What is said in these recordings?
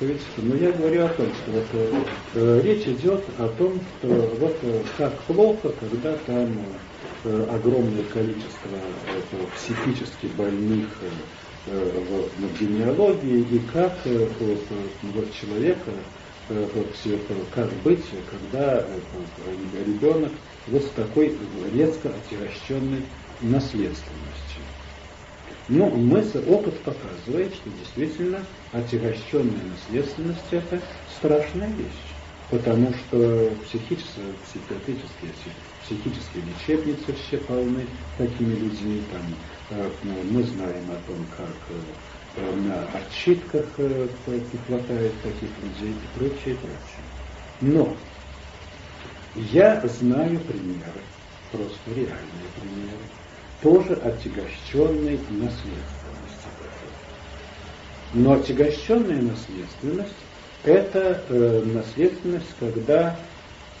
Но я говорю о том, что вот, э, речь идет о том, что вот э, как плохо, когда там э, огромное количество э, психически больных э, в, в генеалогии и как э, вот, человека э, как быть, когда э, ребенок вот с такой резко отягощенной наследственностью. Но мысль, опыт показывает, что действительно отягощенная наследственность – это страшная вещь. Потому что психические, психиатрические, психические лечебницы все полны такими людьми. Там, э, мы знаем о том, как э, на отчитках э, не хватает таких людей и прочее, прочее. Но я знаю примеры, просто реальные примеры, тоже отягощенной наследственности. Но отягощенная наследственность – это э, наследственность, когда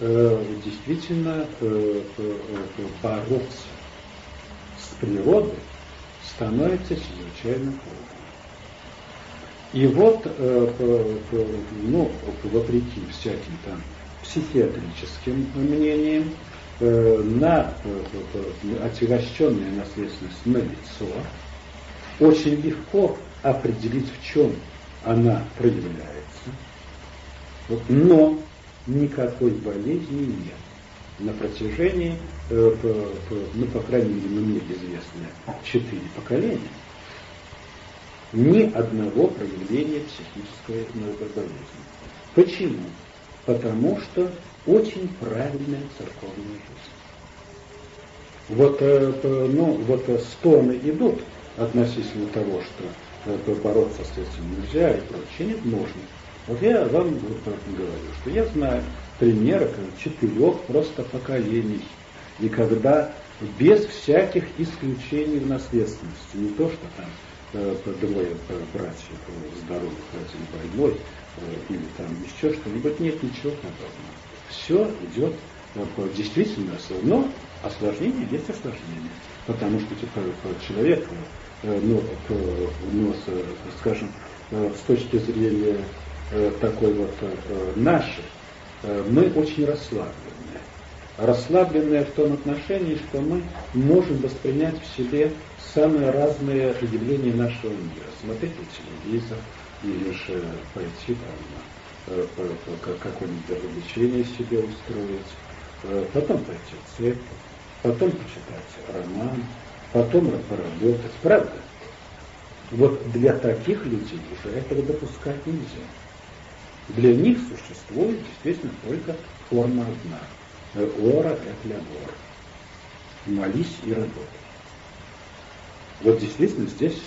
э, действительно э, э, бороться с природой становится чрезвычайно трудно. И вот, э, ну, вопреки всяким там психиатрическим мнениям, Э, на отягощенная наследственность на лицо, очень легко определить, в чем она проявляется, но никакой болезни нет. На протяжении, э, ну, по крайней мере, мне известно четыре поколения, ни одного проявления психической болезни. Почему? Потому что очень правильная церковная жизнь. Вот, э, ну, вот стоны идут относительно того, что бороться с этим нельзя и прочее. Нет, можно. Вот я вам вот говорю, что я знаю примеры четырех просто поколений, и когда без всяких исключений в наследственности, не то, что там э, двое братьев здоровых один больной, э, или там еще что-нибудь, нет ничего подобного все идет действительно, но осложнение есть осложнение. Потому что человек, э, ну, ну, скажем, э, с точки зрения э, такой вот нашей, мы очень расслабленные. Расслабленные в том отношении, что мы можем воспринять в себе самые разные явления нашего мира. Смотреть телевизор, или же пойти там Э, какое-нибудь развлечение себе устроить, э, потом пойти в церковь, потом почитать роман, потом поработать. Правда? Вот для таких людей уже этого допускать нельзя. Для них существует действительно только форма одна. Э, ора et labor. Молись и работай. Вот действительно здесь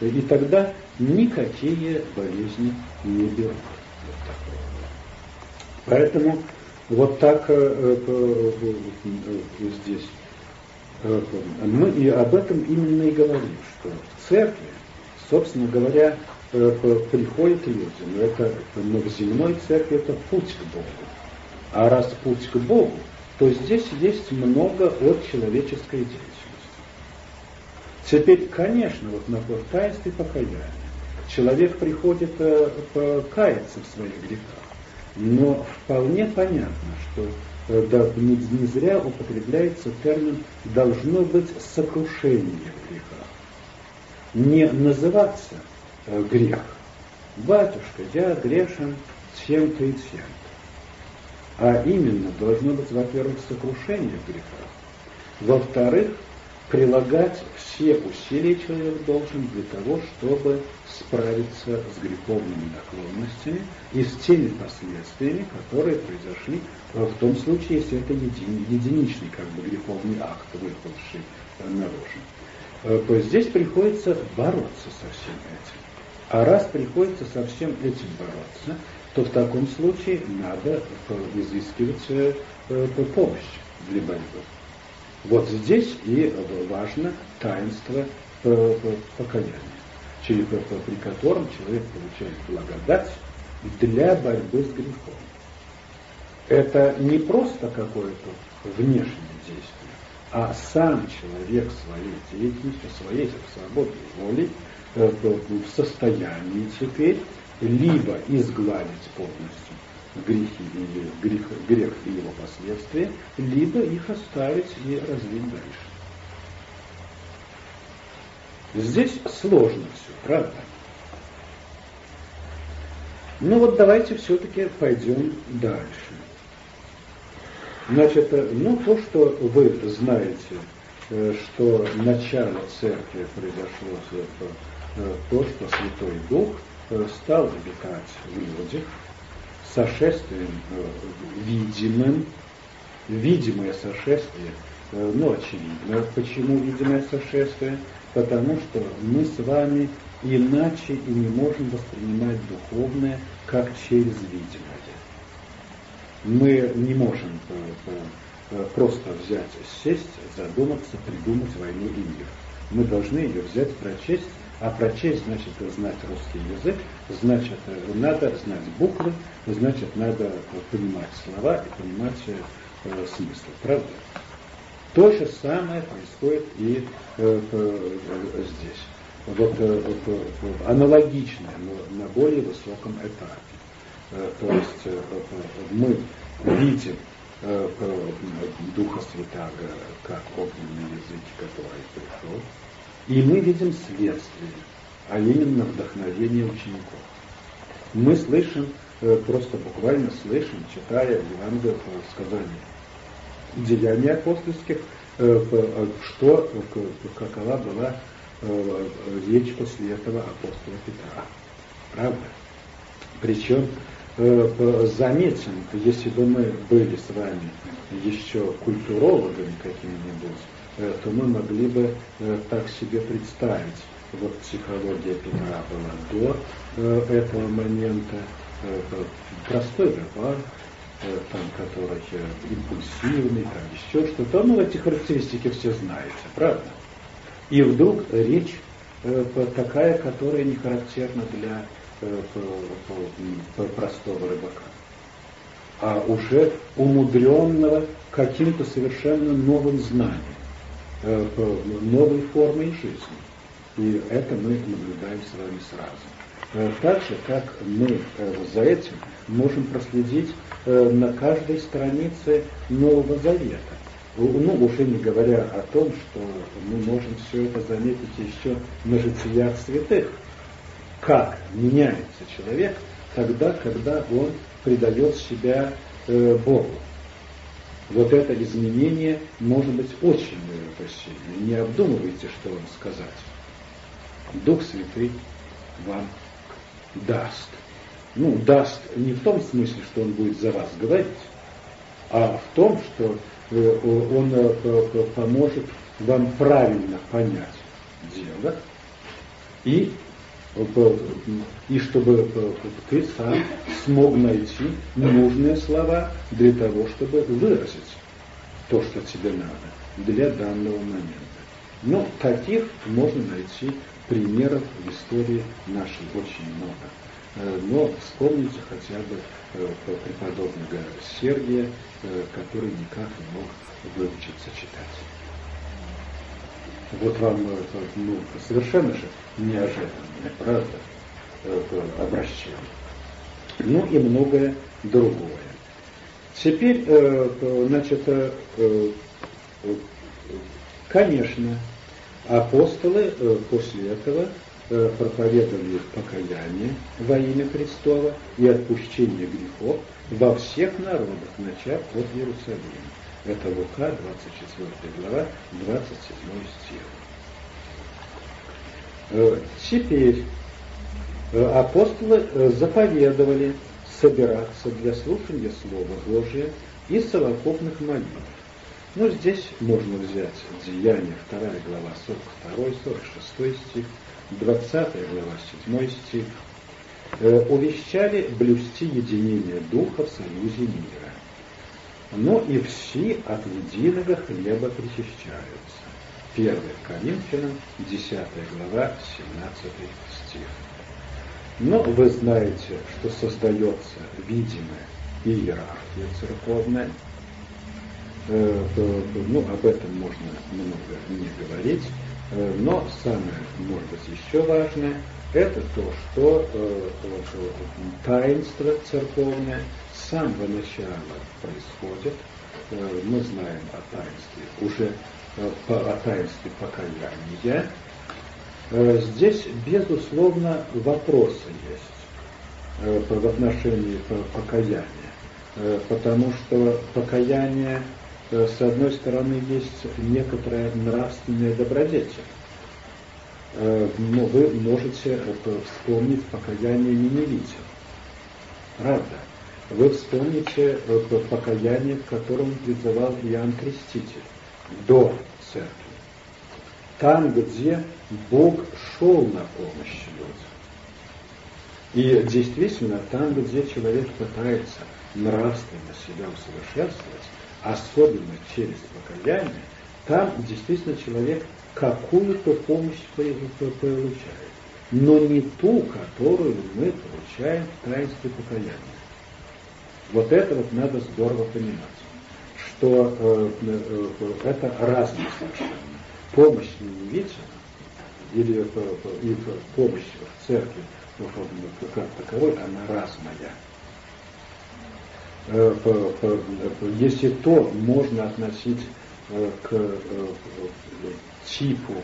и тогда никакие болезни не берут. Поэтому вот так э, э, э, здесь мы и об этом именно и говорим, что в церкви, собственно говоря, приходят люди, но это но в земной церкви это путь к Богу. А раз путь к Богу, то здесь есть много от человеческой деятельности. Теперь, конечно, вот на таинстве покаяния человек приходит покаяться в своих грехах. Но вполне понятно, что э, да, не, не зря употребляется термин «должно быть сокрушение в грехах». Не называться э, грех. Батюшка, я грешен тем-то и тем-то. А именно должно быть, во-первых, сокрушение в грехах. Во-вторых, прилагать все усилия человек должен для того, чтобы справиться с греховными наклонностями и с теми последствиями, которые произошли в том случае, если это еди, единичный как бы, греховный акт, выпавший э, наружу. Э, то здесь приходится бороться со всем этим. А раз приходится со всем этим бороться, то в таком случае надо изыскивать э, помощь для борьбы. Вот здесь и важно таинство покаяния через, при котором человек получает благодать для борьбы с грехом. Это не просто какое-то внешнее действие, а сам человек своей деятельностью, своей свободной волей э, в состоянии теперь либо изгладить полностью грехи или грех, грех и его последствия, либо их оставить и развить дальше. Здесь сложно все, правда? Ну вот давайте все-таки пойдем дальше. Значит, э, ну то, что вы знаете, э, что начало церкви произошло э, то, что Святой Дух стал обитать в людях, сошествием видимым, видимое сошествие, ну очевидно, почему видимое сошествие, потому что мы с вами иначе и не можем воспринимать духовное, как через видимое. Мы не можем э, э, просто взять, сесть, задуматься, придумать войну и мир. Мы должны ее взять, прочесть, а прочесть значит знать русский язык, значит надо знать буквы, значит надо понимать слова и понимать э, смысл. Правда? То же самое происходит и э, э, здесь вот, э, вот, аналогичное, но на более высоком этапе. Э, то есть э, мы видим Духа Святаго как огненный язык, который пришел, и мы видим следствие, а именно вдохновение учеников. Мы слышим, просто буквально слышим, читая Евангелие сказания деяний апостольских, что, какова была Э, речь после этого апостола Петра. Правда? Причем э, заметим, если бы мы были с вами еще культурологами какими-нибудь, э, то мы могли бы так себе представить. Вот психология Петра была до этого момента, простой рыбак, там, который импульсивный, там еще что-то. Ну, эти характеристики все знаете, правда? И вдруг речь э, такая, которая не характерна для э, простого рыбака, а уже умудренного каким-то совершенно новым знанием, э, новой формой жизни. И это мы наблюдаем с вами сразу. Так же, как мы за этим можем проследить на каждой странице Нового Завета ну, уже не говоря о том, что мы можем все это заметить еще на житиях святых. Как меняется человек тогда, когда он предает себя э, Богу. Вот это изменение может быть очень посильное. Не обдумывайте, что вам сказать. Дух Святый вам даст. Ну, даст не в том смысле, что он будет за вас говорить, а в том, что Э, он э, поможет вам правильно понять дело и, э, и чтобы ты сам смог найти нужные слова для того, чтобы выразить то, что тебе надо для данного момента. Но таких можно найти примеров в истории нашей очень много. Но вспомните хотя бы преподобного Сергия, Э, который никак не мог выучиться читать. Вот вам э, ну, совершенно же неожиданное, правда, обращение. Ну и многое другое. Теперь, э, значит, конечно, апостолы после этого проповедовали покаяние во имя Христова и отпущение грехов, во всех народах, начав от Иерусалима. Это Лука, 24 глава, 27 стих. Э, теперь э, апостолы э, заповедовали собираться для слушания Слова Божия и совокупных молитв. Ну, здесь можно взять Деяния, 2 глава, 42, 46 стих, 20 глава, 7 стих, увещали блюсти единение духа в союзе мира. Но и все от единого хлеба причащаются. 1 Коринфянам, 10 глава, 17 стих. Но вы знаете, что создается видимая иерархия церковная. Э, ну, об этом можно много не говорить. Э, но самое, может быть, еще важное – это то, что э, э, таинство церковное с самого начала происходит. Э, мы знаем о таинстве, уже э, о таинстве покаяния. Э, здесь, безусловно, вопросы есть э, в отношении покаяния, э, потому что покаяние, э, с одной стороны, есть некоторая нравственная добродетель, Э, вы можете вспомнить покаяние Ниневитя. Правда. Вы вспомните э, покаяние, к которому призывал Иоанн Креститель до церкви. Там, где Бог шел на помощь людям. И действительно, там, где человек пытается нравственно себя усовершенствовать, особенно через покаяние, там действительно человек какую-то помощь получает, но не ту, которую мы получаем в таинстве покаяния. Вот это вот надо здорово понимать, что э, э, это разные совершенно. Помощь невидимым или э, и помощь в церкви ну, как таковой, она разная. Э, если то можно относить э, к типу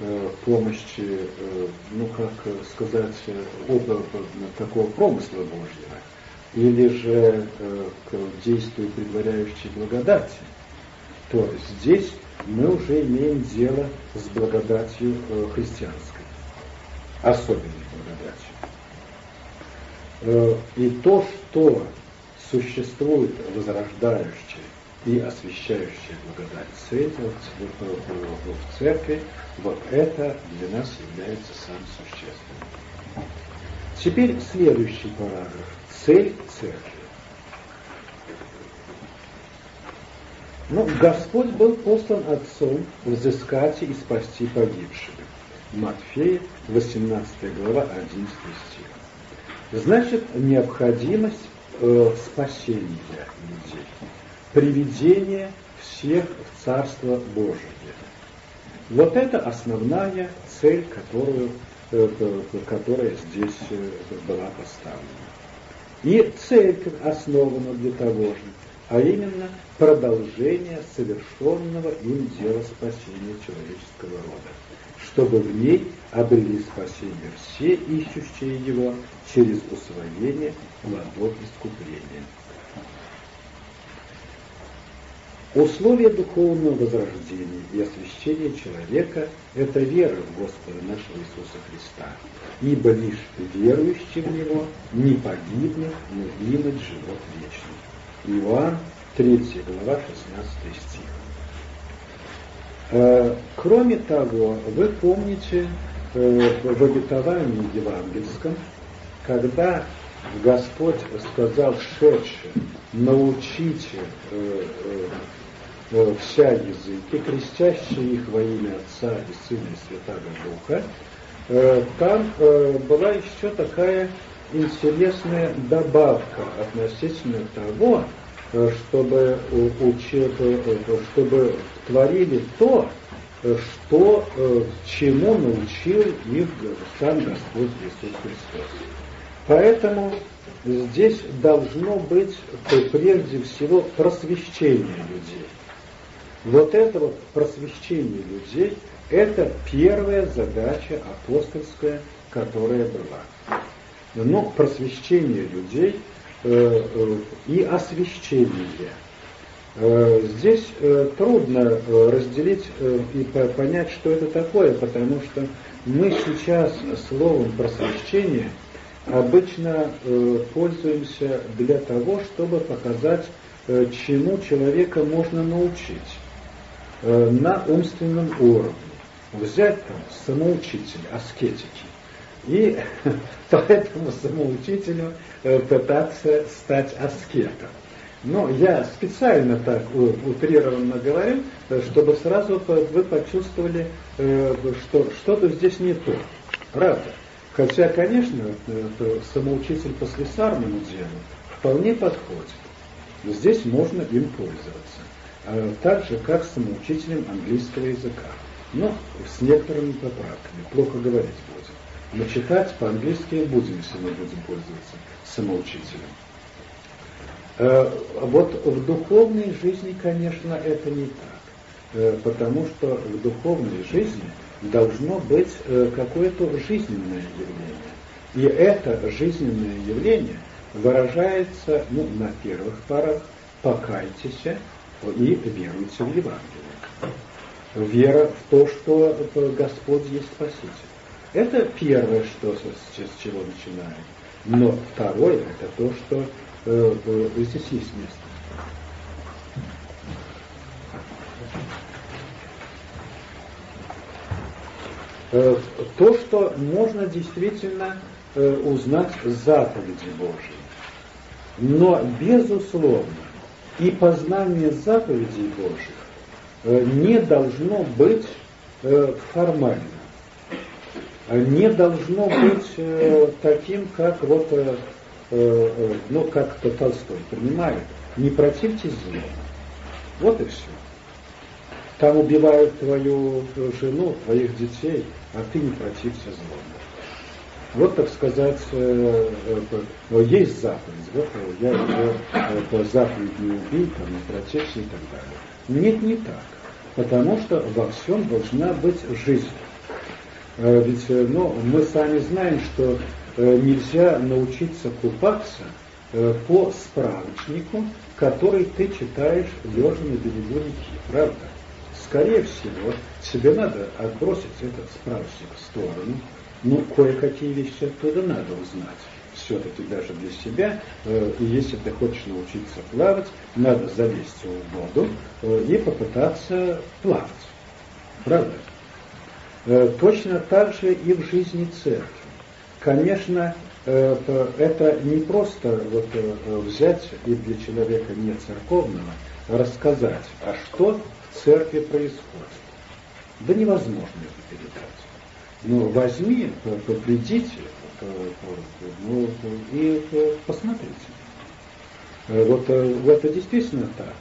э, помощи, э, ну как сказать, оба такого промысла Божьего, или же э, к действию предваряющей благодати, то здесь мы уже имеем дело с благодатью христианской, особенной благодатью. И то, что существует возрождающее и освящающая благодать Света в церкви, вот это для нас является самым существенным. Теперь следующий параграф. Цель церкви. Ну, Господь был послан Отцом взыскать и спасти погибших. Матфея, 18 глава, 11 стих. Значит, необходимость э, спасения людей приведение всех в Царство Божие. Вот это основная цель, которую, э, которая здесь э, была поставлена. И церковь основана для того же, а именно продолжение совершенного им дела спасения человеческого рода, чтобы в ней обрели спасение все ищущие его через усвоение плодов искупления. Условие духовного возрождения и освящения человека – это вера в Господа нашего Иисуса Христа, ибо лишь верующий в Него не погибнет, но имет живот вечный. Иоанн, 3 глава, 16 стих. Э, кроме того, вы помните э, в обетовании евангельском, когда Господь сказал шедшим, научите Э, вся языки, крестящие их во имя Отца и Сына и Святого Духа, э, там э, была еще такая интересная добавка относительно того, чтобы, чтобы творили то, что, чему научил их сам Господь Иисус Христос. Поэтому здесь должно быть прежде всего просвещение людей. Вот это вот просвещение людей, это первая задача апостольская, которая была. Но просвещение людей э, э, и освещение. Э, здесь трудно разделить и по понять, что это такое, потому что мы сейчас словом просвещение обычно пользуемся для того, чтобы показать, чему человека можно научить. Э, на умственном уровне. Взять там самоучитель, аскетики, и по этому самоучителю э, пытаться стать аскетом. Но я специально так утрированно говорю, э, чтобы сразу вы почувствовали, что что-то здесь не то. Правда. Хотя, конечно, самоучитель по слесарному делу вполне подходит. Здесь можно им пользоваться. Э, так же, как самоучителем английского языка. Но с некоторыми поправками, плохо говорить будет. Но читать по-английски будем, если мы будем пользоваться самоучителем. Э, вот в духовной жизни, конечно, это не так. Э, потому что в духовной жизни должно быть э, какое-то жизненное явление. И это жизненное явление выражается ну, на первых порах «покайтесь и веруйте в Евангелие». Вера в то, что Господь есть Спаситель. Это первое, что, с, чего начинаем. Но второе, это то, что э, здесь есть место. Э, то, что можно действительно э, узнать заповеди Божьи. Но, безусловно, и познание заповедей Божьих э, не должно быть формальным, не должно быть таким, как вот, ну, как -то Толстой принимает, не противьтесь злу. Вот и все. Там убивают твою жену, твоих детей, а ты не протився злому. Вот, так сказать, э, э, есть заповедь, вот я уже по заповедь не убей, там, не протився и так далее. Нет, не так. Потому что во всем должна быть жизнь. Э, ведь ну, мы сами знаем, что нельзя научиться купаться по справочнику, который ты читаешь лежа на берегу реки, правда? скорее всего, тебе надо отбросить этот справочник в сторону, ну, кое-какие вещи оттуда надо узнать. Все-таки даже для себя, э, если ты хочешь научиться плавать, надо залезть в воду э, и попытаться плавать. Правда? Э, точно так же и в жизни церкви. Конечно, э, это не просто вот, э, взять и для человека не церковного рассказать, а что церкви происходит. Да невозможно это передать. Ну, возьми, поглядите, ну, и посмотрите. Э, вот э, это действительно так.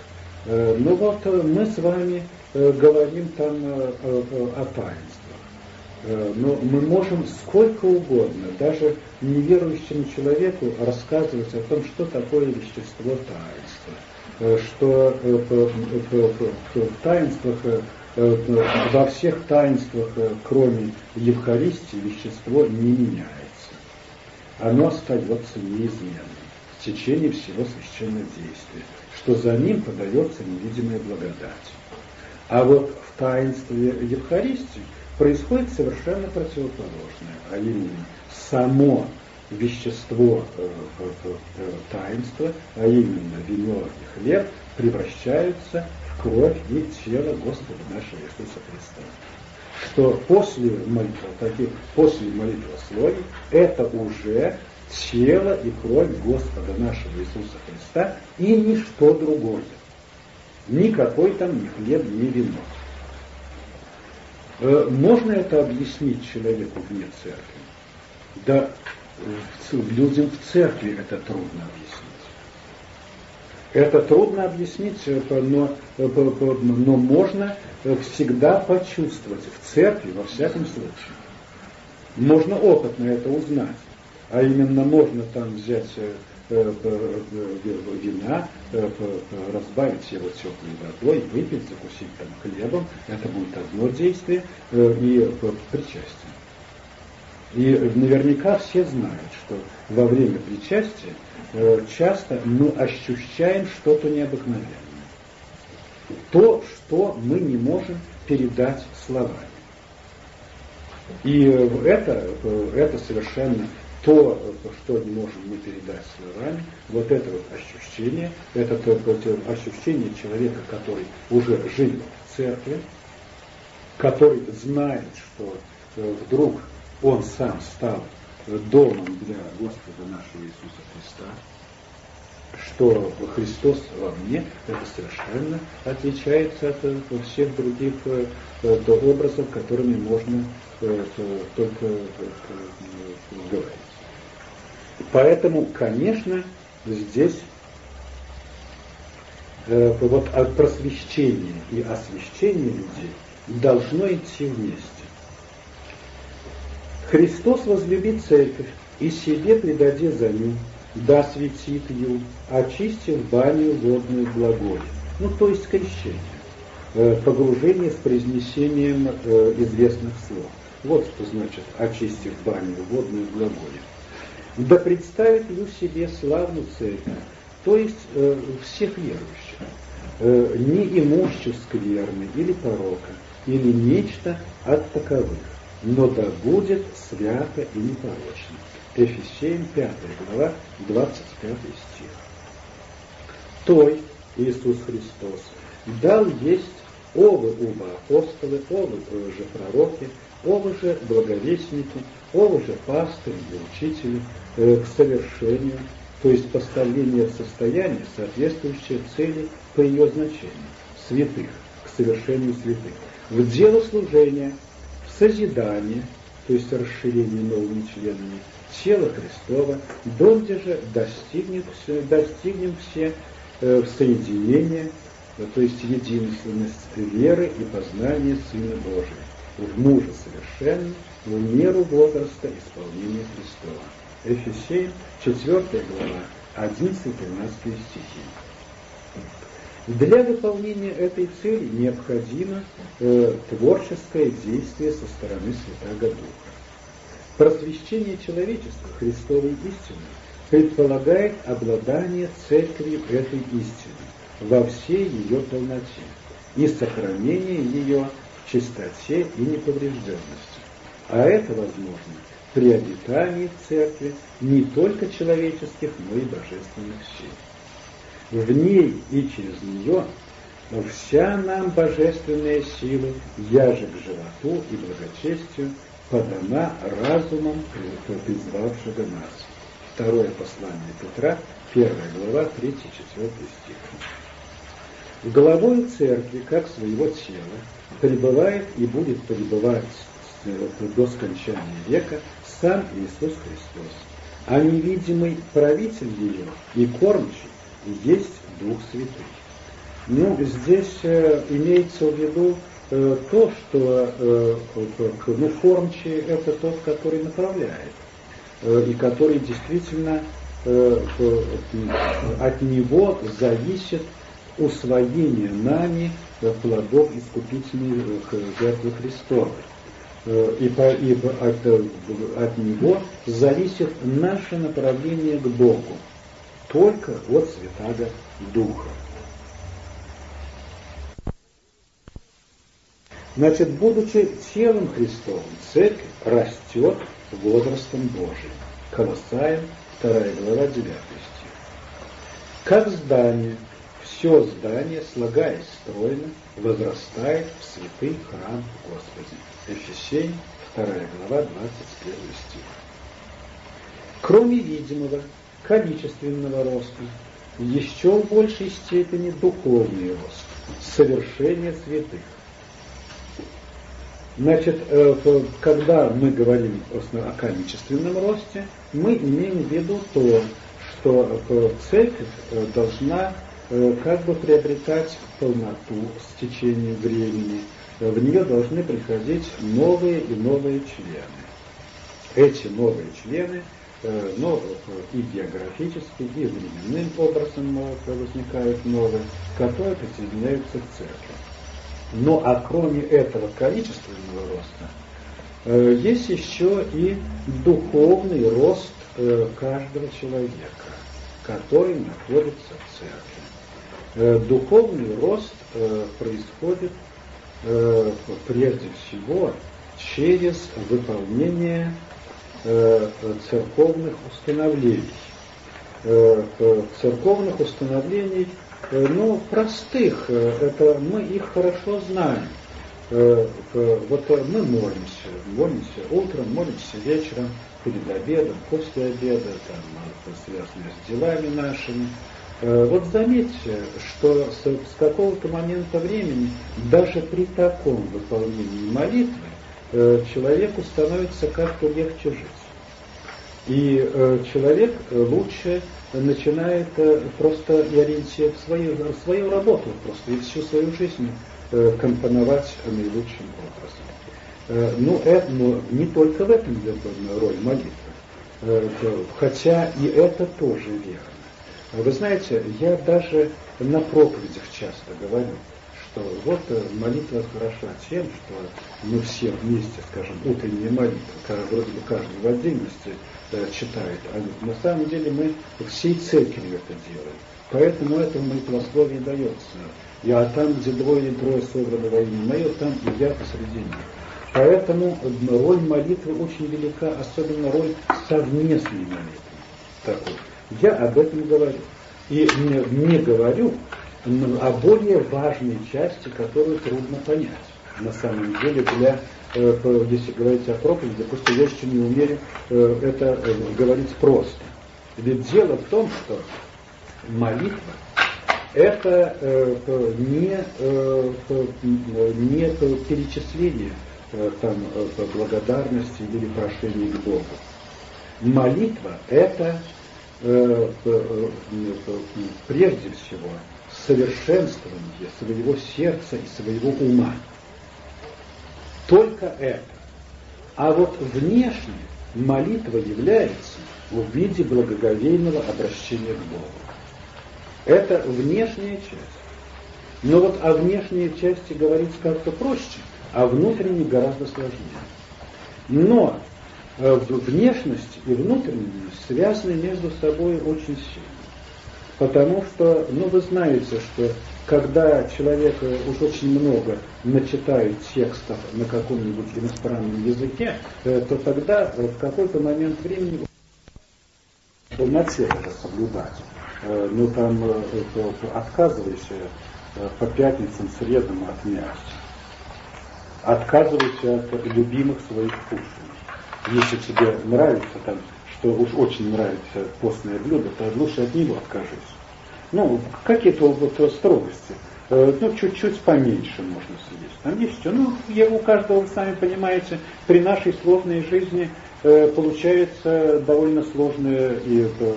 Ну вот мы с вами говорим там о таинствах. Но мы можем сколько угодно, даже неверующему человеку рассказывать о том, что такое вещество таинства что в таинствах, во всех таинствах, кроме Евхаристии, вещество не меняется. Оно остается неизменным в течение всего священного действия, что за ним подается невидимая благодать. А вот в таинстве Евхаристии происходит совершенно противоположное, а именно само вещество э, э, таинства, а именно вино и хлеб, превращаются кровь и тело Господа нашего Иисуса Христа. Что после молитвы, таких, после молитвословий это уже тело и кровь Господа нашего Иисуса Христа и ничто другое. Никакой там ни хлеб, ни вино. Э, можно это объяснить человеку вне церкви? Да людям в церкви это трудно объяснить. Это трудно объяснить, э, но, э, но можно э, всегда почувствовать в церкви, во всяком случае. Можно опытно это узнать. А именно можно там взять вина, разбавить его теплой водой, выпить, закусить там хлебом. Это будет одно действие и причастие. И наверняка все знают, что во время причастия э, часто мы ощущаем что-то необыкновенное. То, что мы не можем передать словами. И это, э, это совершенно то, что не можем мы передать словами, вот это вот ощущение, это ощущение человека, который уже жил в церкви, который знает, что э, вдруг он сам стал домом для Господа нашего Иисуса Христа, что Христос во мне, это совершенно отличается от всех других э, образов, которыми можно э, только говорить. Поэтому, конечно, здесь э, вот просвещение и освящение людей должно идти вместе. Христос возлюби церковь, и себе предаде за ню, да светит ю, очистив баню водную благое. Ну, то есть крещение, э, погружение с произнесением э, известных слов. Вот что значит очистив баню водную благое. Да представит ю себе славную церковь, то есть э, всех верующих, не имущих скверны или порока, или нечто от таковых, но да будет свято и непорочно. Ефесеям 5 глава, 25 стих. Той Иисус Христос дал есть овы уба апостолы, овы же пророки, овы же благовестники, овы же пастыри и учители э, к совершению, то есть поставление в состояние, соответствующее цели по ее значению, святых, к совершению святых, в дело служения, созидание, то есть расширение новыми членами, тела Христова, донде же достигнем, достигнем все э, в соединение, э, то есть единственность веры и познания Сына Божия, в мужа совершенном, в меру возраста исполнения Христова. Ефесей, 4 глава, 11-13 стихи. Для выполнения этой цели необходимо э, творческое действие со стороны Святаго Духа. Просвещение человечества Христовой истины предполагает обладание церковью этой истины во всей ее полноте и сохранение ее в чистоте и неповрежденности. А это возможно при обитании в церкви не только человеческих, но и божественных сил в ней и через нее вся нам божественная сила, яже к животу и благочестию, подана разумом призвавшего нас. Второе послание Петра, первая глава, 3-4 стих. Головой церкви, как своего тела, пребывает и будет пребывать до скончания века сам Иисус Христос, а невидимый правитель ее и кормчий есть Дух Святый. Ну, здесь э, имеется в виду э, то, что э, ну, формчий – это тот, который направляет, и который действительно от него зависит усвоение нами плодов искупительной жертвы Христовой. И, по, и от, от него зависит наше направление к Богу только от Святаго Духа. Значит, будучи телом Христовым, церковь растет возрастом Божиим. Колоссаем, 2 глава, 9 стих. Как здание, все здание, слагаясь стройно, возрастает в святый храм Господи. Ефесей, 2 глава, 21 стих. Кроме видимого, количественного роста, еще в большей степени духовный рост, совершение святых. Значит, э, когда мы говорим о количественном росте, мы имеем в виду то, что э, церковь э, должна как бы приобретать полноту с течением времени, в нее должны приходить новые и новые члены. Эти новые члены но и географически, и временным образом возникают новые, которые присоединяются к церкви. Но а кроме этого количественного роста, э, есть еще и духовный рост э, каждого человека, который находится в церкви. Духовный рост происходит прежде всего через выполнение Э, церковных установлений. Э, церковных установлений, э, ну, простых, это мы их хорошо знаем. Вот мы молимся, молимся утром, молимся вечером, перед обедом, после обеда, там, связанные с делами нашими. Вот заметьте, что с, с какого-то момента времени, даже при таком выполнении молитвы, Э, человеку становится как-то легче жить. И э, человек лучше начинает э, просто ориентировать свою, свою работу просто и всю свою жизнь компоновать наилучшим образом. Э, ну, это, ну, не только в этом роль молитвы, э, хотя и это тоже верно. Вы знаете, я даже на проповедях часто говорю, что вот э, молитва хороша тем, что мы все вместе, скажем, утренняя молитва, вроде бы каждый в отдельности читает, а на самом деле мы всей церковью это делаем. Поэтому это молитвословие дается. Я там, где двое или трое собраны во имя мое, там и я посреди них. Поэтому роль молитвы очень велика, особенно роль совместной молитвы. Такой. Я об этом говорю. И не, не говорю о более важной части, которую трудно понять. На самом деле, для, если говорить о проповеди, просто я еще не умею э, это э, говорить просто. Ведь дело в том, что молитва это не, не перечисление Э, там, э, благодарности или прошения к Богу. Молитва – это э, прежде всего совершенствование своего сердца и своего ума. Только это. А вот внешне молитва является в виде благоговейного обращения к Богу. Это внешняя часть. Но вот о внешней части говорить как-то проще – а внутренний гораздо сложнее. Но э, внешность и внутренность связаны между собой очень сильно. Потому что, ну вы знаете, что когда человек э, уж очень много начитает текстов на каком-нибудь иностранном языке, э, то тогда в какой-то момент времени полноте это соблюдать. Ну там отказываешься по пятницам, средам от мяса отказывайся от любимых своих кушаний. Если тебе нравится там, что уж очень нравится постное блюдо, то лучше от него откажись. Ну, какие-то вот строгости. Э, ну, чуть-чуть поменьше можно съесть. Там есть все. Ну, я, у каждого, вы сами понимаете, при нашей сложной жизни э, получается довольно сложная и э,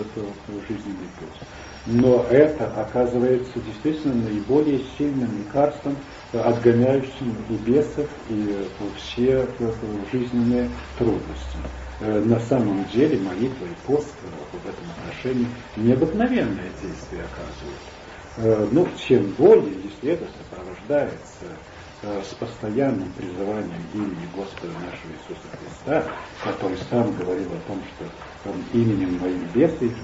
жизненный путь. Но это оказывается действительно наиболее сильным лекарством отгоняющим и бесов, и э, все э, жизненные трудности. Э, на самом деле молитва и пост в этом отношении необыкновенное действие оказывают. Ну, чем более, если это сопровождается с постоянным призыванием имени Господа нашего Иисуса Христа, который сам говорил о том, что именем моим бесы их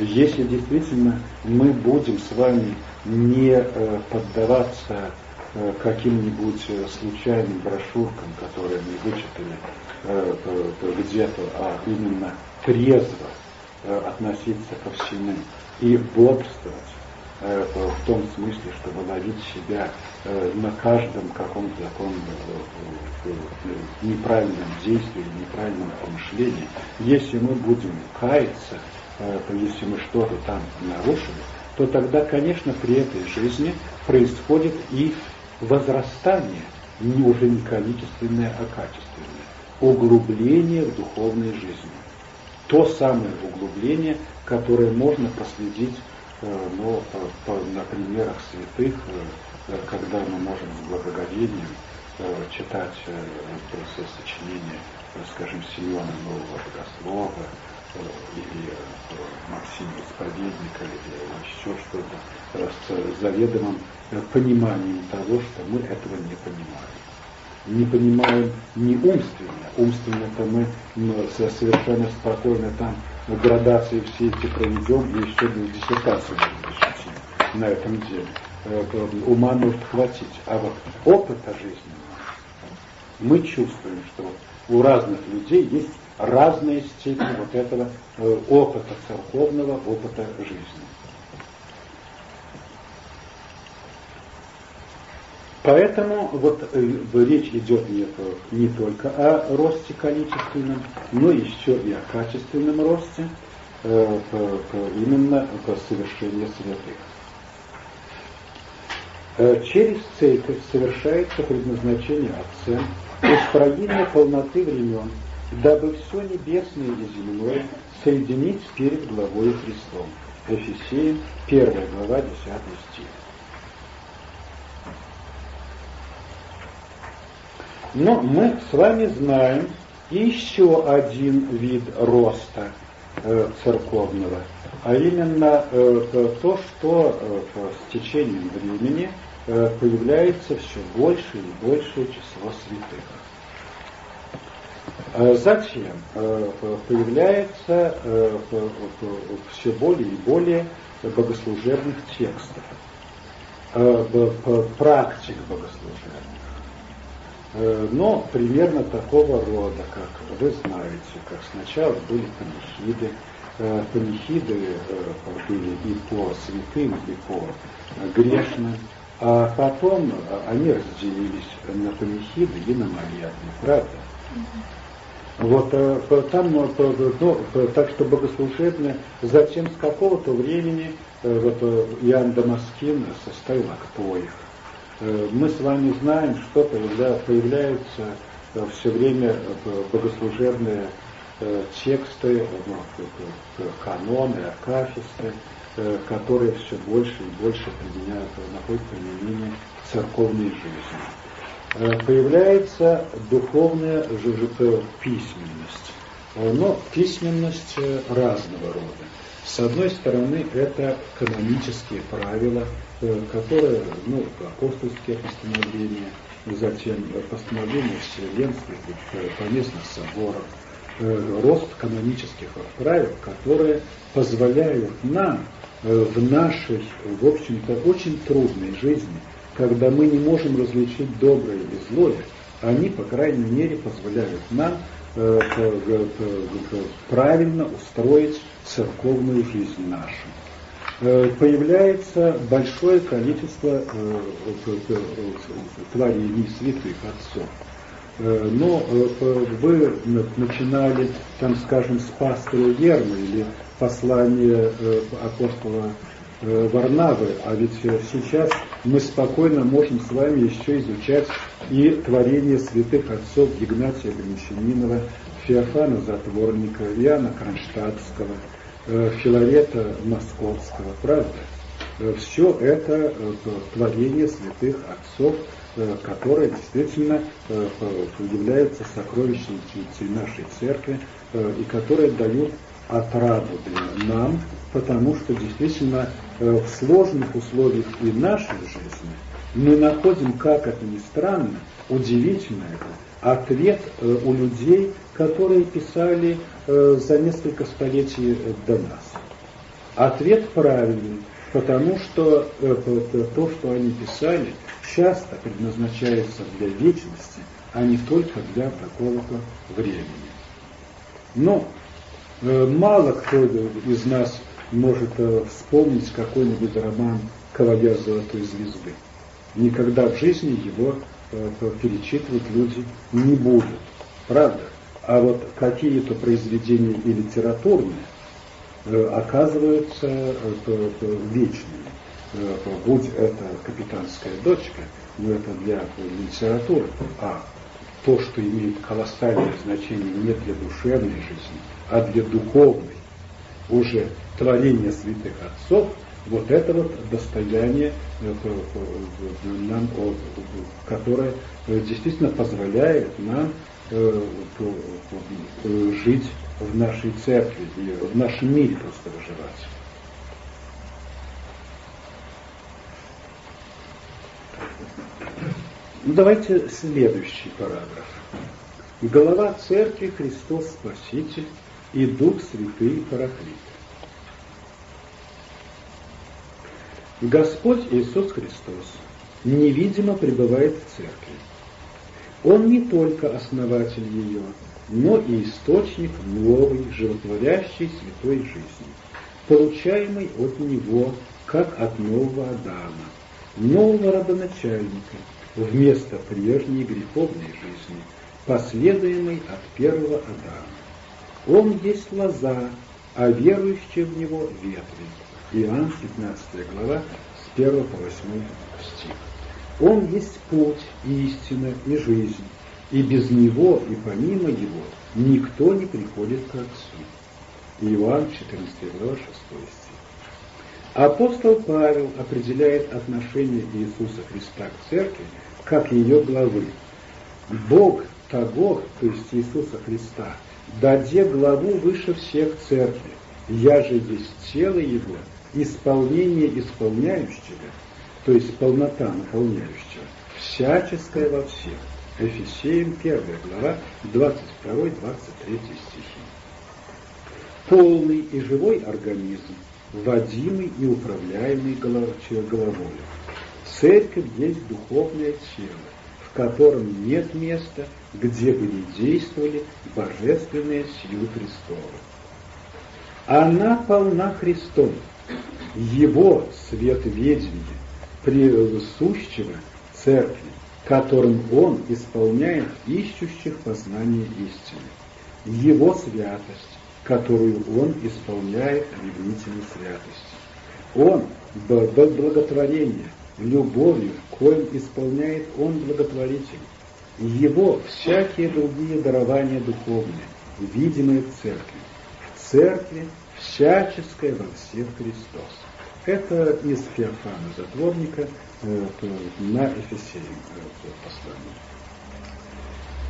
если действительно мы будем с вами не поддаваться Э, каким-нибудь э, случайным брошюркам, которые мы вычитали э, где-то, а именно трезво относиться ко всему и бодрствовать в том смысле, чтобы ловить себя на каждом каком-то таком неправильном действии, неправильном помышлении. Если мы будем каяться, то если мы что-то там нарушили, то тогда, конечно, при этой жизни происходит и возрастание, не уже не количественное, а качественное, углубление в духовной жизни. То самое углубление, которое можно проследить э, ну, по, на примерах святых, э, когда мы можем с благоговением э, читать сочинения, скажем, Симеона Нового Богослова, или Максима Исповедника, или еще что-то, с заведомым пониманием того, что мы этого не понимаем. Не понимаем не умственно, умственно-то мы совершенно спокойно там градации все эти проведем и еще диссертацию будем защитить на этом деле. Э, ума может хватить. А вот опыта жизни мы чувствуем, что у разных людей есть разные степени вот этого э, опыта церковного, опыта жизни. Поэтому вот э, речь идет не, не только о росте количественном, но еще и о качественном росте, э, именно по совершению святых. Э, через церковь совершается предназначение Отцем, устроение полноты времен, дабы все небесное и земное соединить перед главой Христом. Ефесеям, 1 глава, 10 стих. Но мы с вами знаем еще один вид роста э, церковного, а именно э, то, что э, с течением времени э, появляется все больше и большее число святых. Э, зачем э, появляется э, все более и более богослужебных текстов, практик богослужебных? Но примерно такого рода, как вы знаете, как сначала были панихиды, панихиды были и по святым, и по грешным, а потом они разделились на панихиды и на молебны, правда? Вот э, там, ну, так что богослужебное, затем с какого-то времени э, вот, э, Иоанн Дамаскин составил актоих. Мы с вами знаем, что появляются все время богослужебные тексты, каноны, акафисты, которые все больше и больше применяют, находят применение в церковной жизни. Э, появляется духовная письменность. Э, но письменность э, разного рода. С одной стороны, это канонические правила, которые, ну, апостольские постановления, затем постановления вселенских, поместных соборов, рост канонических правил, которые позволяют нам в нашей, в общем-то, очень трудной жизни когда мы не можем различить доброе и злое, они, по крайней мере, позволяют нам э, э, э, правильно устроить церковную жизнь нашу. Появляется большое количество творений святых отцов. Но вы начинали, там, скажем, с пастыря Ерма или послание апостола Э, Варнавы, а ведь э, сейчас мы спокойно можем с вами еще изучать и творение святых отцов Игнатия Гремещанинова, Феофана Затворника, Иоанна Кронштадтского, э, Филарета Московского, правда? Все это творение святых отцов, которые действительно являются сокровищницей нашей церкви и которые дают отраду для нам, потому что действительно Э, в сложных условиях и нашей жизни мы находим, как это ни странно, удивительно это, ответ э, у людей, которые писали э, за несколько столетий до нас. Ответ правильный, потому что то, что они писали, часто предназначается для вечности, а не только для какого-то времени. Но мало кто из нас может э, вспомнить какой-нибудь роман «Кавалер золотой звезды». Никогда в жизни его э, перечитывать люди не будут. Правда? А вот какие-то произведения и литературные э, оказываются вечными. Будь это «Капитанская дочка», но это для литературы, а то, что имеет колоссальное значение не для душевной жизни, а для духовной, уже творение святых отцов, вот это вот достояние, э, нам, которое э, действительно позволяет нам э, жить в нашей церкви в нашем мире просто выживать. Ну, давайте следующий параграф. Голова церкви Христос Спаситель и Дух Святый Параклит. Господь Иисус Христос невидимо пребывает в церкви. Он не только основатель ее, но и источник новой, животворящей святой жизни, получаемой от Него, как от нового Адама, нового родоначальника, вместо прежней греховной жизни, последуемой от первого Адама. Он есть лоза, а верующие в Него ветви. Иоанн, 15 глава, с 1 по 8 стих. Он есть путь, истина и жизнь, и без Него и помимо Его никто не приходит к Отцу. Иоанн, 14 глава, 6 стих. Апостол Павел определяет отношение Иисуса Христа к церкви как ее главы. Бог того, то есть Иисуса Христа, даде главу выше всех церкви, я же есть тело Его, исполнение исполняющего, то есть полнота наполняющего, всяческое во всех. Ефесеям 1 глава, 22-23 стихи. Полный и живой организм, водимый и управляемый головой. Церковь есть духовное тело, в котором нет места, где бы не действовали божественные силы Христовы. Она полна Христом, Его свет ведения, присущего церкви, которым Он исполняет ищущих познания истины. Его святость, которую Он исполняет ревнительной святости. Он благотворение, любовью, коим исполняет Он благотворитель. Его всякие другие дарования духовные, видимые в церкви. В церкви всяческое во всех Христос. Это из Феофана Затворника э, на Ефесеем э, послание.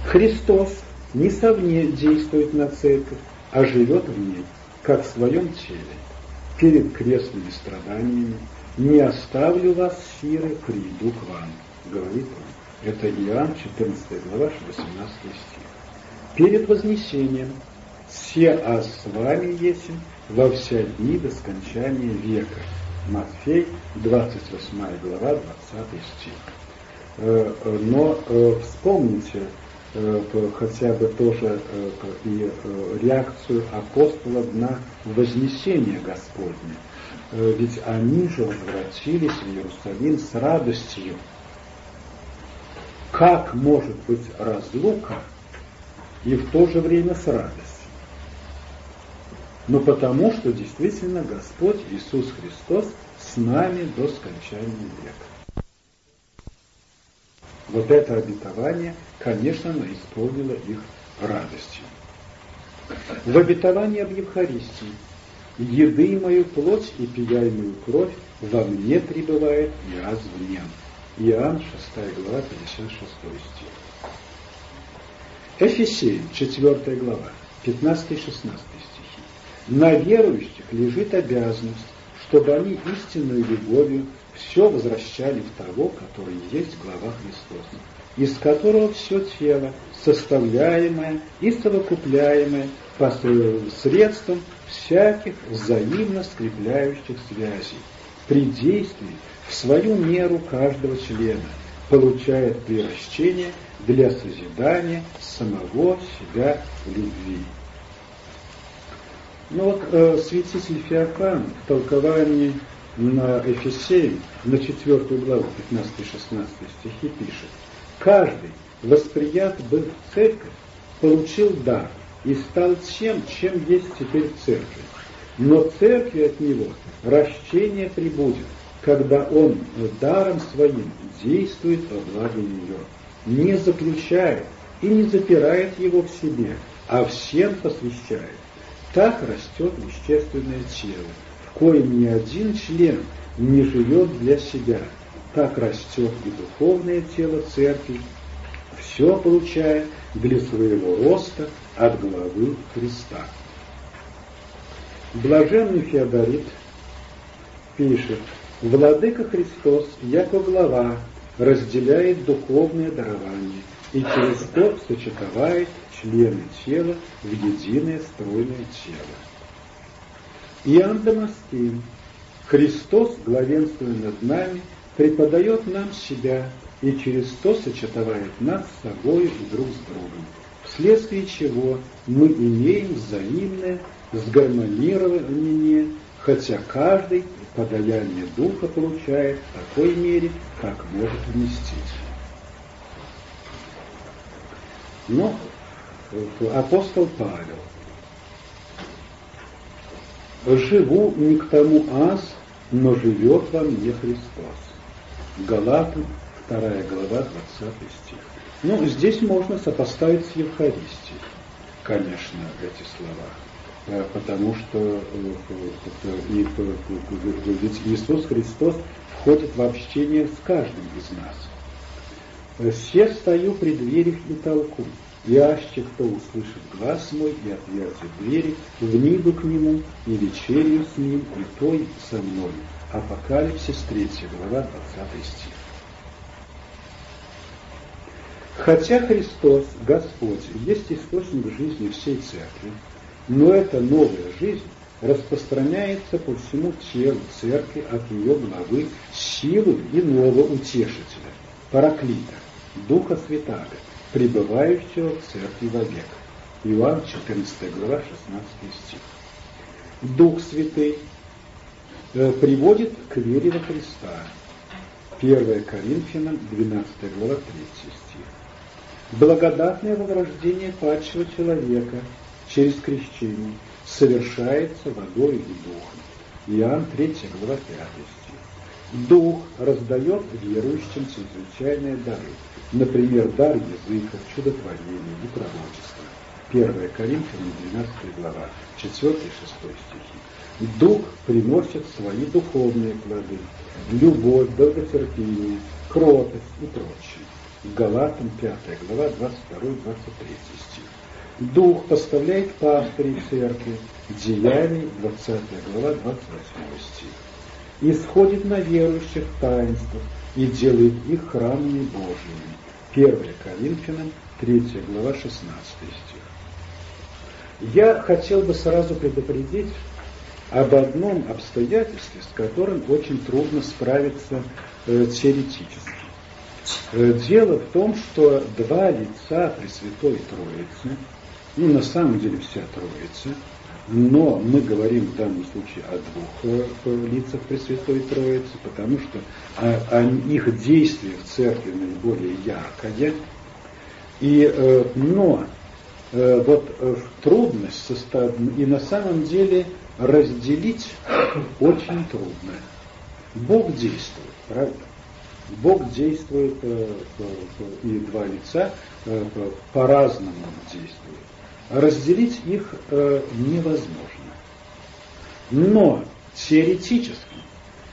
Христос не совне действует на церковь, а живет в ней, как в своем теле, перед крестными страданиями, «Не оставлю вас, сиры, приду к вам», говорит он. Это Иоанн, 14 глава, 18 стих. Перед вознесением «Все а с вами есть во все дни до скончания века». Матфей, 28 глава, 20 стих. Э, э, но э, вспомните хотя бы тоже и реакцию апостолов на вознесение Господне. Ведь они же возвратились в Иерусалим с радостью. Как может быть разлука и в то же время с радостью? Но потому, что действительно Господь Иисус Христос с нами до скончания века. Вот это обетование, конечно, оно исполнило их радостью. В обетовании об Евхаристии «Еды мою плоть и пияй кровь во мне пребывает и аз в нем». Иоанн, 6 глава, 56 стих. Эфесей, 4 глава, 15-16 стихи. На верующих лежит обязанность, чтобы они истинной любовью все возвращали в того, который есть глава Христос, из которого все тело, составляемое и совокупляемое посредством всяких взаимно скрепляющих связей, при действии в свою меру каждого члена получает приращение для созидания самого себя в любви. Ну вот э, святитель Феофан в толковании на Эфесеем, на четвертую главу, 15-16 стихи пишет, «Каждый, восприят был в церковь, получил дар и стал тем, чем есть теперь церковь. Но церкви от него ращение прибудет, когда он даром своим действует во благо ее, не заключает и не запирает его в себе, а всем посвящает так растет вещественное тело, в коем ни один член не живет для себя. Так растет и духовное тело церкви, все получая для своего роста от главы Христа. Блаженный Феодорит пишет, Владыка Христос, яко глава, разделяет духовное дарование и через то сочетовает члены тела в единое стройное тело. Иоанн Дамаскин, Христос, главенствуя над нами, преподает нам себя и через то сочетывает нас с собой друг с другом, вследствие чего мы имеем взаимное сгармонирование, хотя каждый подаяние Духа получает в такой мере, как может вместить. Но апостол Павел. «Живу не к тому аз, но живет во мне Христос». Галатам, 2 глава, 20 стих. Ну, здесь можно сопоставить с Евхаристией, конечно, эти слова. Э, потому что э, ведь Иисус Христос входит в общение с каждым из нас. Все стою при дверях и толку, аще кто услышит глаз мой и отвертит двери, вниду к нему и вечерию с ним, и той со мной. Апокалипсис 3 глава 20 стих. Хотя Христос, Господь, есть источник жизни всей церкви, но эта новая жизнь распространяется по всему телу церкви от ее главы силу иного утешителя, параклита, Духа Святаго, пребывающего в церкви вовек. Иоанн 14 глава 16 стих. Дух Святый э, приводит к вере во Христа. 1 Коринфянам 12 глава 3 стих. Благодатное возрождение падшего человека через крещение совершается водой и духом. Иоанн 3 глава 5 стих. Дух раздает верующим чрезвычайные дары, например, дар языков, чудотворения и пророчества. 1 Коринфянам 12 глава, 4 и 6 стихи. Дух приносит свои духовные плоды, любовь, долготерпение, кротость и прочее. Галатам 5 глава, 22-23 стих. Дух поставляет пастырей церкви, Деяний 20 глава, 28 стих. Исходит на верующих таинствах и делает их храмами Божьими. 1 Коринфянам 3 глава, 16 стих. Я хотел бы сразу предупредить об одном обстоятельстве, с которым очень трудно справиться э, теоретически. Э, дело в том, что два лица Пресвятой Троицы, ну на самом деле вся Троица, но мы говорим в данном случае о двух э, лицах Пресвятой Троицы, потому что а их действие в церкви наиболее яркое. И, э, но вот трудность состоит, и на самом деле разделить очень трудно. Бог действует, правда? Бог действует э, и два лица э, по-разному действуют. Разделить их э, невозможно. Но теоретически,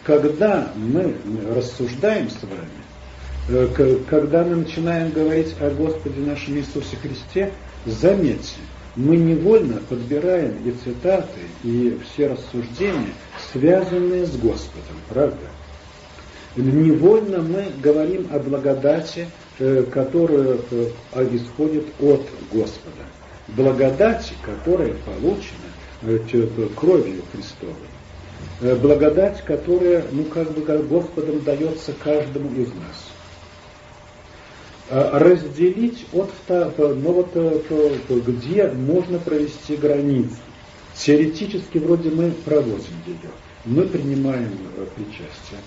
когда мы рассуждаем с вами, когда мы начинаем говорить о Господе нашем Иисусе Христе, заметьте, мы невольно подбираем и цитаты, и все рассуждения, связанные с Господом, правда? невольно мы говорим о благодати, э, которая э, исходит от Господа. Благодати, которая получена э, кровью Христовой. Благодать, которая, ну, как бы Господом дается каждому из нас. Разделить от ну вот где можно провести границу. Теоретически вроде мы проводим ее. Мы принимаем причастие.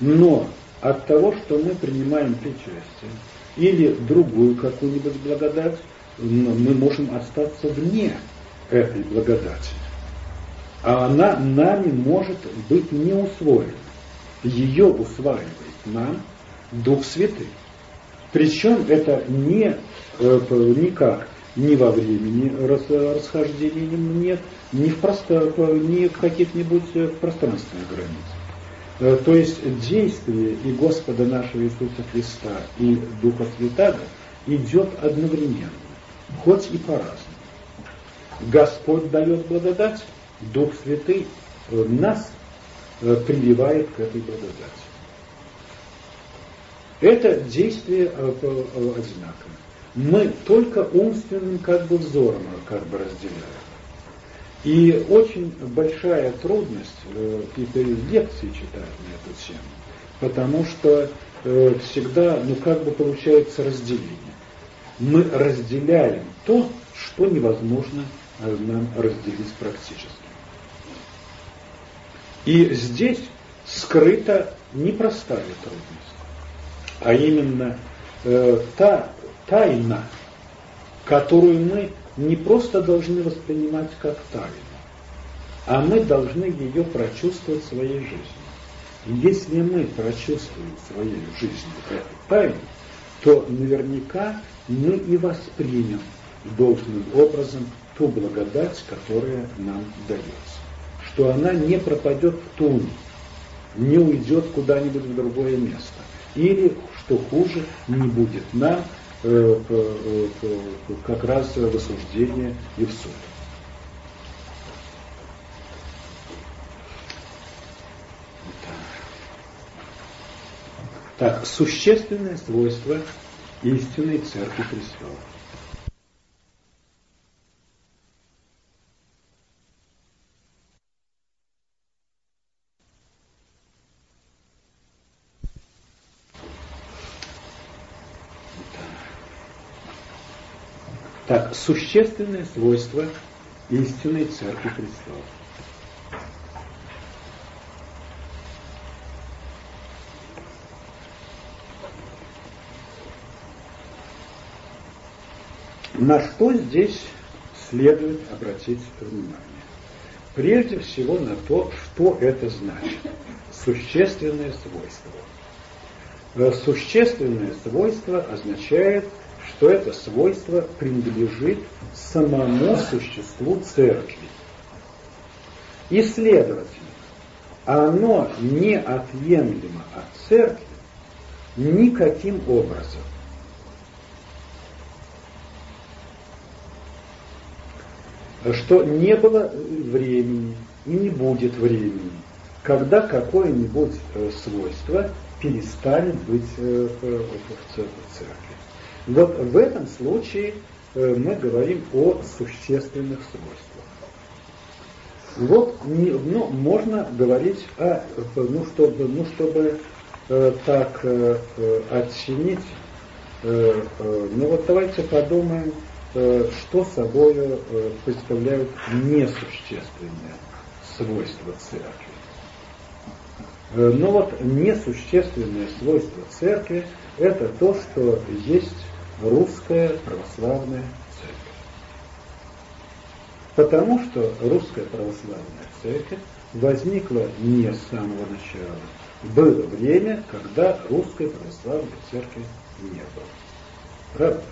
Но от того, что мы принимаем причастие или другую какую-нибудь благодать, мы можем остаться вне этой благодати. А она нами может быть не усвоена. Ее усваивает нам Дух Святый. Причем это не э, никак ни во времени расхождения нет, ни в, просто, ни в каких-нибудь э, пространственных границах. Э, то есть действие и Господа нашего Иисуса Христа, и Духа Святаго идет одновременно, хоть и по-разному. Господь дает благодать, Дух Святый э, нас э, прививает к этой благодати. Это действие одинаково. Мы только умственным как бы взором как бы разделяем. И очень большая трудность э, какие-то лекции читать на эту тему, потому что э, всегда, ну как бы получается разделение. Мы разделяем то, что невозможно э, нам разделить практически. И здесь скрыта непростая трудность, а именно э, та тайна, которую мы не просто должны воспринимать как тайну, а мы должны ее прочувствовать своей жизни. И если мы прочувствуем своей жизни эту тайну, то наверняка мы и воспримем должным образом ту благодать, которая нам дается. Что она не пропадет в туне, не уйдет куда-нибудь в другое место. Или что хуже не будет нам э, э, э, как раз в осуждение и в суд. Так, существенное свойство истинной Церкви Христова. Так, существенное свойство истинной Церкви Христова. На что здесь следует обратить внимание? Прежде всего на то, что это значит. Существенное свойство. Э, существенное свойство означает, что это свойство принадлежит самому существу церкви. И, следовательно, оно неотъемлемо от церкви никаким образом. Что не было времени и не будет времени, когда какое-нибудь э, свойство перестанет быть э, в церкви. Вот в этом случае э, мы говорим о существенных свойствах. Вот ну, можно говорить о, ну, чтобы, ну, чтобы так отчинить, ну вот давайте подумаем, Э, что собой э, представляют несущественные свойства церкви. Э, но вот несущественное свойство церкви – это то, что есть русская православная церковь. Потому что русская православная церковь возникла не с самого начала. Было время, когда русской православной церкви не было. Правда?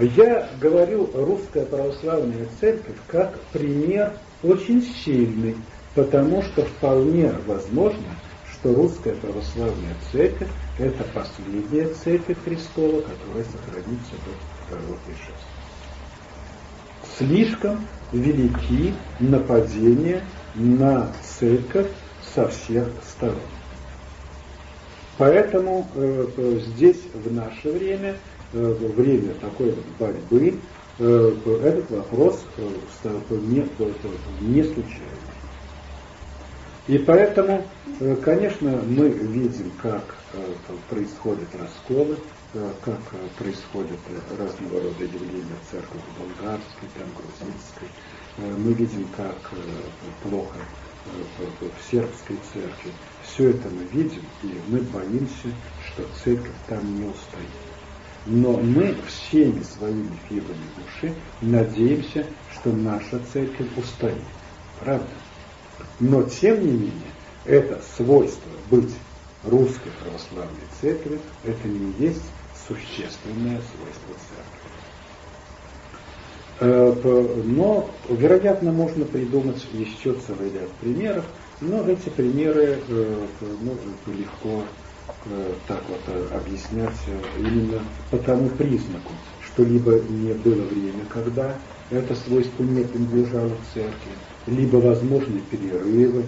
Я говорю русская православная церковь как пример очень сильный, потому что вполне возможно, что русская православная церковь – это последняя церковь Христова, которая сохранится до второго пришествия. Слишком велики нападения на церковь со всех сторон. Поэтому э, э здесь в наше время время такой борьбы э, этот вопрос э, не, не случайный. И поэтому, конечно, мы видим, как происходят расколы, как происходят разного рода явления в церкви болгарской, там, грузинской. Мы видим, как плохо в сербской церкви. Все это мы видим, и мы боимся, что церковь там не устоит но мы всеми своими фибрами души надеемся, что наша церковь устоит. Правда? Но тем не менее, это свойство быть русской православной церковью, это не есть существенное свойство церкви. Э, но, вероятно, можно придумать еще целый ряд примеров, но эти примеры э, ну, легко так вот э, объяснять э, именно по тому признаку, что либо не было время, когда это свойство не принадлежало церкви, либо возможны перерывы.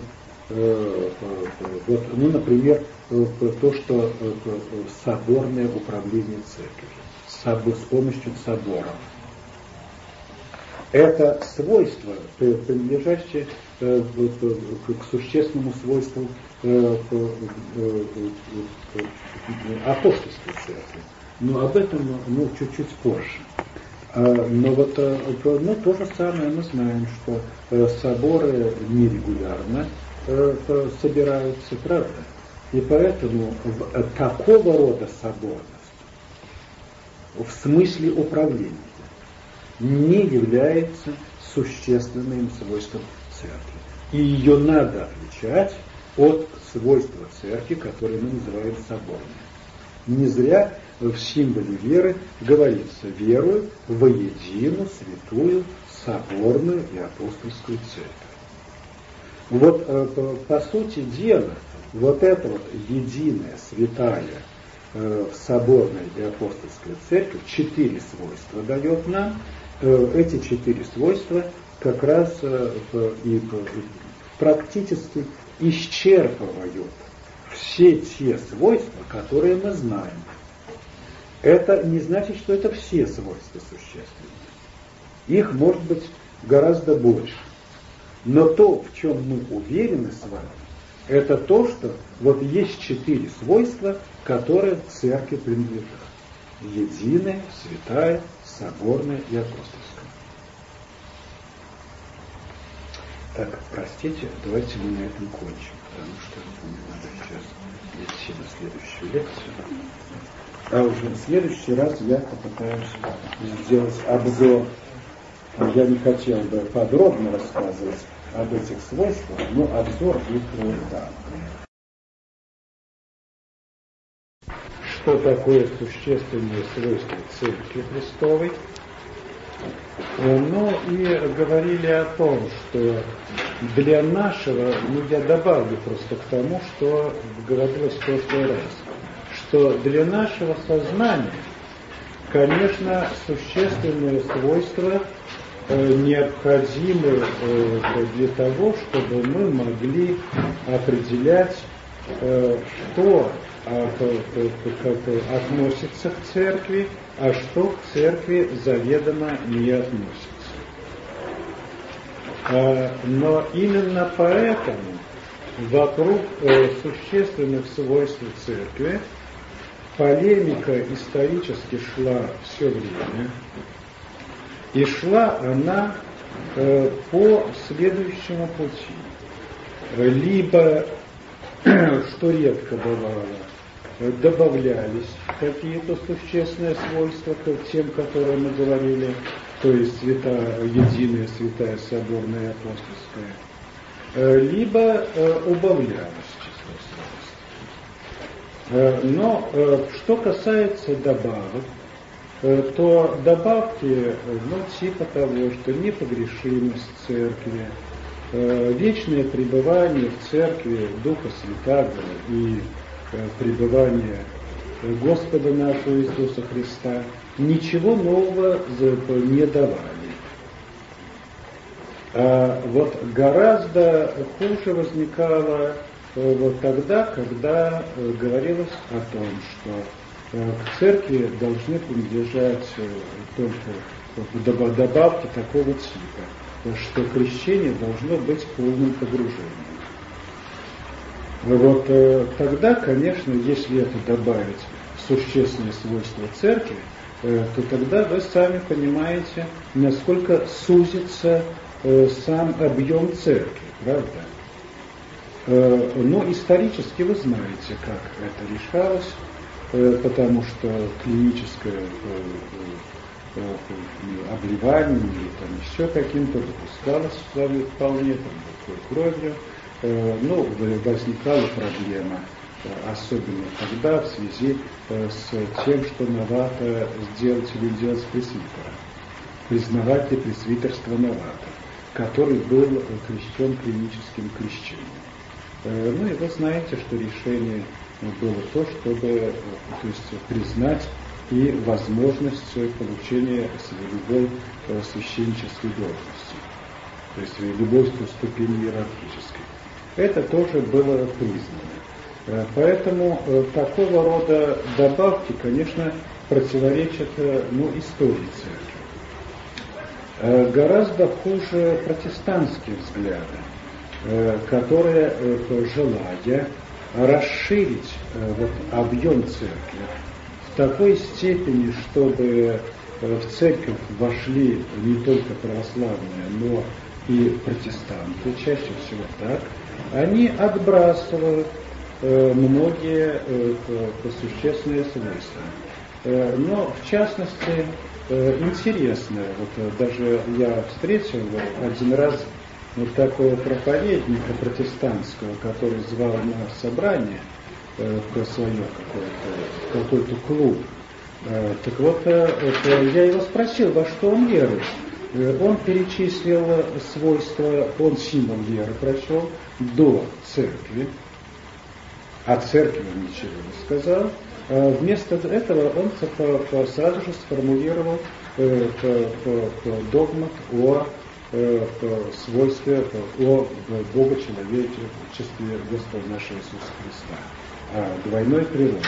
Вот, ну, например, то, что соборное управление церковью с помощью соборов. Это свойство, принадлежащее к существенному свойству Э, э, э, апостольской церкви. Но об этом ну, чуть-чуть позже. А, но вот ну, то же самое мы знаем, что соборы нерегулярно собираются, правда? И поэтому такого рода соборность в смысле управления не является существенным свойством церкви. И ее надо отличать от свойства церкви, которые мы называем соборной. Не зря в символе веры говорится «верую во единую, святую, соборную и апостольскую церковь». Вот э, по сути дела, вот эта вот единая, святая в соборной и апостольской церкви четыре свойства дает нам. Эти четыре свойства как раз и практически исчерпывают все те свойства, которые мы знаем. Это не значит, что это все свойства существенные. Их может быть гораздо больше. Но то, в чем мы уверены с вами, это то, что вот есть четыре свойства, которые церкви принадлежат. Единая, святая, соборная и апостольская. Так, простите, давайте мы на этом кончим, потому что мне надо сейчас идти на следующую лекцию. А уже в следующий раз я попытаюсь сделать обзор. Я не хотел бы подробно рассказывать об этих свойствах, но обзор их да. Что такое существенные свойства Церкви Христовой? Ну и говорили о том, что для нашего, ну я добавлю просто к тому, что говорилось в прошлый раз, что для нашего сознания, конечно, существенные свойства э, необходимы э, для того, чтобы мы могли определять, э, что относится к церкви, а что к церкви заведомо не относится. А, но именно поэтому вокруг э, существенных свойств церкви полемика исторически шла все время. И шла она э, по следующему пути. Либо, что редко бывало, добавлялись какие-то существенные свойства к тем, которые мы говорили, то есть святая, единая, святая, соборная, апостольская, э, либо э, убавлялось число свойств. Э, но что касается добавок, то добавки, ну, типа того, что непогрешимость церкви, вечное пребывание в церкви Духа Святаго и пребывание Господа нашего Иисуса Христа, ничего нового не давали. А вот гораздо хуже возникало э, вот тогда, когда э, говорилось о том, что э, к церкви должны принадлежать только добавки такого типа, что крещение должно быть полным погружением. Вот э, тогда, конечно, если это добавить существенные свойства церкви, э, то тогда вы сами понимаете, насколько сузится э, сам объем церкви, правда? Э, но исторически вы знаете, как это решалось, э, потому что клиническое э, э, э, обливание или там еще каким-то допускалось вполне, там, кровью, Э, ну, возникала проблема, э, особенно тогда в связи э, с тем, что надо сделать или делать пресвитера. Признавать ли пресвитерство новато, который был крещен клиническим крещением. Ну и вы знаете, что решение было то, чтобы то есть, признать и возможность получения любой священнической должности, то есть любой ступени иерархической это тоже было признано. Э, поэтому э, такого рода добавки, конечно, противоречат э, ну, истории церкви. Гораздо хуже протестантские взгляды, которые, желая расширить вот, объем церкви в такой степени, чтобы в церковь вошли не только православные, но и протестанты, чаще всего так, они отбрасывают э, многие э, существенные свойства. Э, но в частности э, интересно, вот даже я встретил один раз вот такого проповедника протестантского, который звал на собрание э, свое какое-то, какой-то клуб. Так вот, я его спросил, во что он верует. Э, он перечислил свойства, он символ веры прочел, до церкви, о церкви ничего не сказал, Вместо этого он сразу же сформулировал догмат о свойстве, о Бога человечестве Господа нашего Иисуса Христа, двойной природе.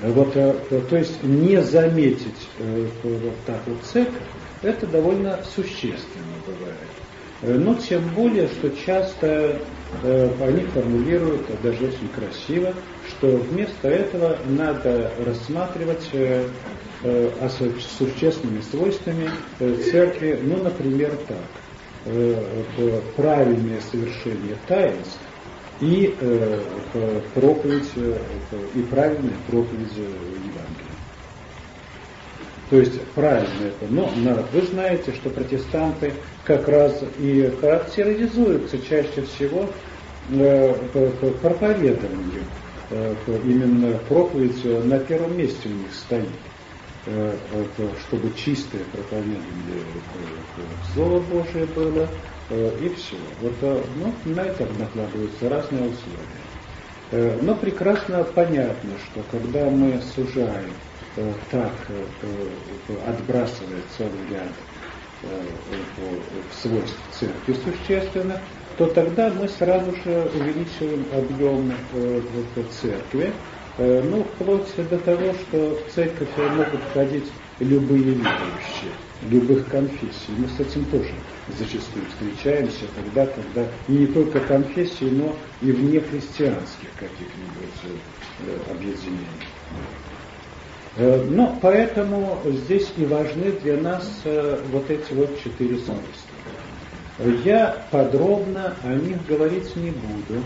Вот, то есть не заметить вот так вот церковь, это довольно существенно бывает. Но тем более, что часто э, они формулируют, даже очень красиво, что вместо этого надо рассматривать э, э, существенными свойствами э, церкви, ну, например, так. Э, правильное совершение таинств и э, проповедь, э, и правильная проповедь. То есть правильно это. Но, но вы знаете, что протестанты как раз и характеризуются чаще всего э, проповедованием. Э, именно проповедь на первом месте у них стоит. Э, чтобы чистое проповедование Слова Божие было, э, и все. Вот э, ну, на это накладываются разные условия. Но прекрасно понятно, что когда мы сужаем так, отбрасывая целый ряд свойств церкви существенно, то тогда мы сразу же увеличиваем объем церкви, ну, вплоть до того, что в церковь могут ходить любые верующие, любых конфессий. Мы с этим тоже зачастую встречаемся тогда, когда не только конфессии, но и вне христианских каких-нибудь э, объединений. Э, но поэтому здесь и важны для нас э, вот эти вот четыре свойства. Я подробно о них говорить не буду.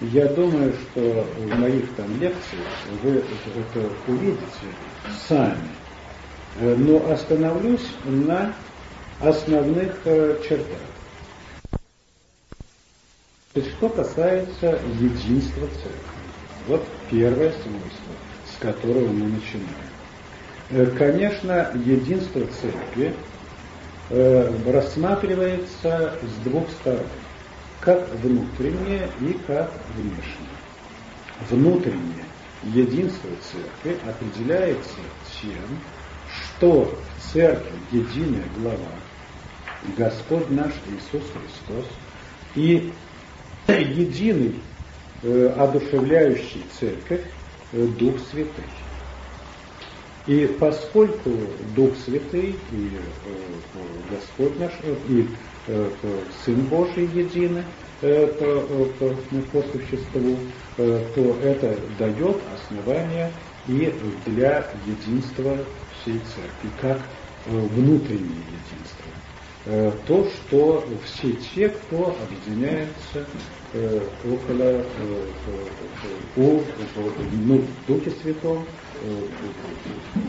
Я думаю, что в моих там лекциях вы это увидите сами. Э, но остановлюсь на основных чертах. Что касается единства церкви. Вот первое свойство, с которого мы начинаем. Э, конечно, единство церкви э, рассматривается с двух сторон, как внутреннее и как внешнее. Внутреннее единство церкви определяется тем, что в церкви единая глава, Господь наш Иисус Христос, и единый э, одушевляющий церковь Дух Святый. И поскольку Дух Святый и э, Господь наш, э, и э, Сын Божий едины по, по, существу, то это дает основание и для единства всей церкви, как внутреннее единство. То, что все те, кто объединяется около, о, ну, Духе Святом,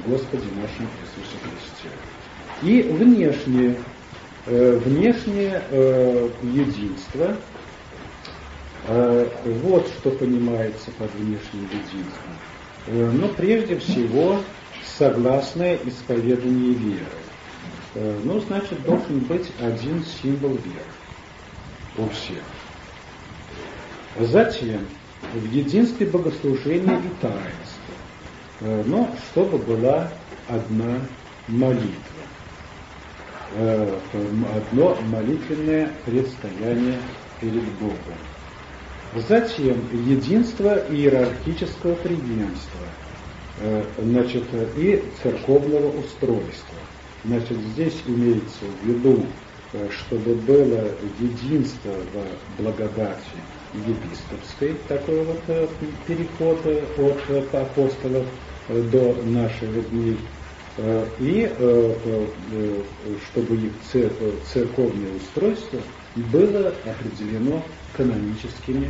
Господе нашем Иисусе Христе. И внешнее, э, внешнее э, единство, э, вот что понимается под внешним единством. Но прежде всего согласное исповедание веры. Ну, значит, должен быть один символ веры у всех. Затем в единстве богослужения и Э, но чтобы была одна молитва, э, одно молитвенное предстояние перед Богом. Затем единство иерархического преемства, э, значит, и церковного устройства. Значит, здесь имеется в виду, чтобы было единство в благодати епископской, такой вот переход от апостолов до наших дней, э, и э, э, чтобы их церковное устройство было определено каноническими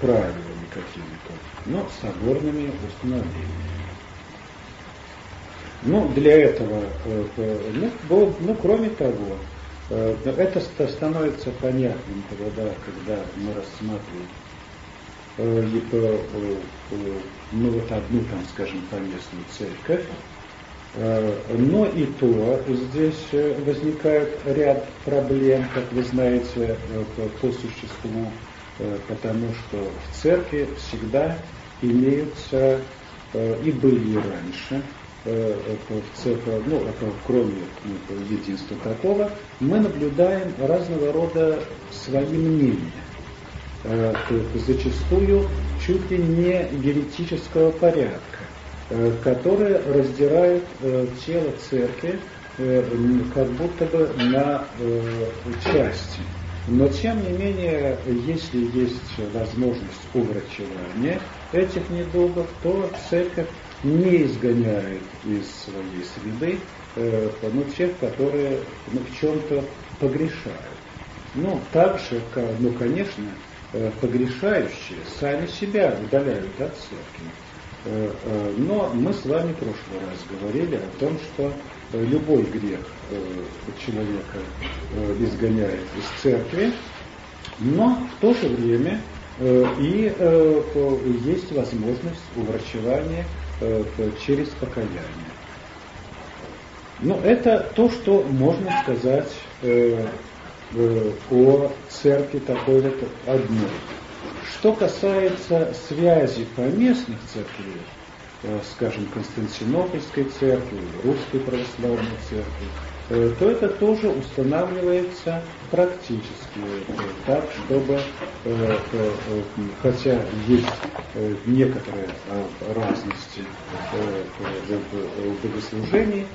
правилами какими-то, но соборными установлениями. Ну, для этого, ну, ну кроме того, это становится понятным тогда, когда мы рассматриваем ну вот одну там, скажем, поместную церковь, э, но и то здесь э, возникает ряд проблем, как вы знаете, э, по существу, потому что в церкви всегда имеются и были раньше, ну, кроме ну, единства такого, мы наблюдаем разного рода свои мнения, зачастую чуть ли не еретического порядка, которые раздирают тело церкви как будто бы на части. Но тем не менее, если есть возможность уврачевания этих недугов, то церковь не изгоняет из своей среды э, ну, тех, которые ну, в чем-то погрешают. Ну, так же, как, ну, конечно, э, погрешающие сами себя удаляют от церкви. Э, э, но мы с вами в прошлый раз говорили о том, что любой грех человека изгоняет из церкви, но в то же время и есть возможность уврачевания через покаяние. Но это то, что можно сказать о церкви такой вот одной. Что касается связи поместных церквей, э, скажем, Константинопольской церкви, Русской православной церкви, э, то это тоже устанавливается практически так, чтобы, э, хотя есть некоторые разности в богослужении,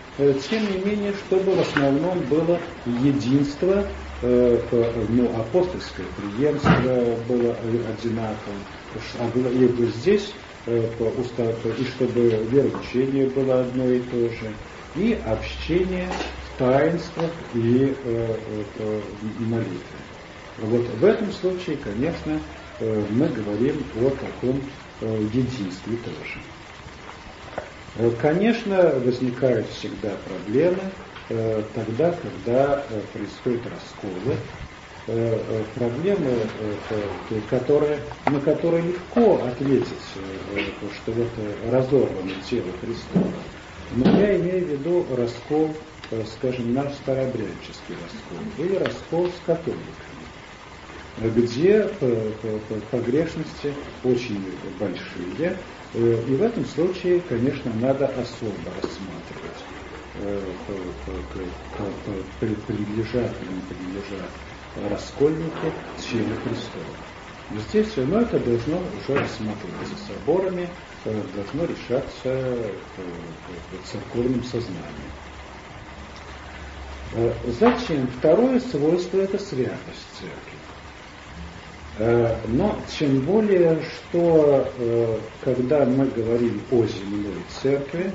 тем не менее, чтобы в основном было единство Э, ну, апостольское преемство было одинаковым, а и здесь, э, и чтобы вероучение было одно и то же, и общение таинствах и э, молитве. Вот в этом случае, конечно, мы говорим о таком единстве тоже. Конечно, возникают всегда проблемы, Э, тогда, когда э, происходят расколы, э, проблемы, которые, на которые легко ответить, что вот разорвано тело Христова. Но я имею в виду раскол, скажем, наш старообрядческий раскол, или раскол с католиками, где погрешности очень большие, и в этом случае, конечно, надо особо рассматривать принадлежат или не принадлежат раскольники члены Христова. Здесь но это должно уже рассматриваться соборами, э, должно решаться э, церковным сознанием. Э, зачем? Второе свойство – это святость церкви. Но тем более, что когда мы говорим о земной церкви,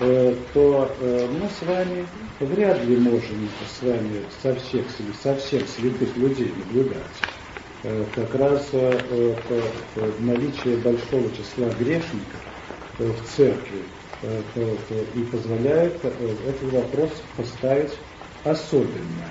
Э, то э, мы с вами вряд ли можем с вами со всех, совсем святых людей наблюдать. Э, как раз наличие большого числа грешников в церкви и позволяет этот вопрос поставить особенно.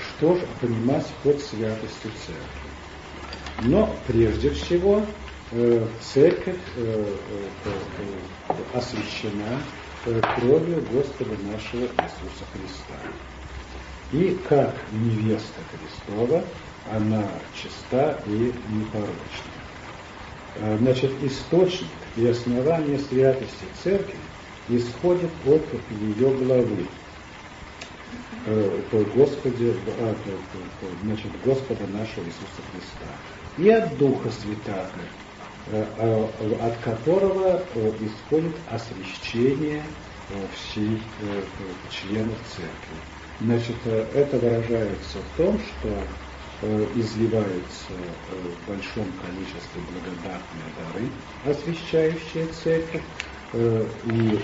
Что же понимать под святостью церкви? Но прежде всего Э, церковь э, э, освящена кровью Господа нашего Иисуса Христа. И как невеста Христова, она чиста и непорочна. Значит, источник и основание святости церкви исходит от ее главы, Господи, а, значит, Господа нашего Иисуса Христа. И от Духа Святаго, Э, э, от которого э, исходит освящение всех членов церкви. Значит, это выражается в том, что изливаются в большом количестве благодатные дары, освящающие церковь, и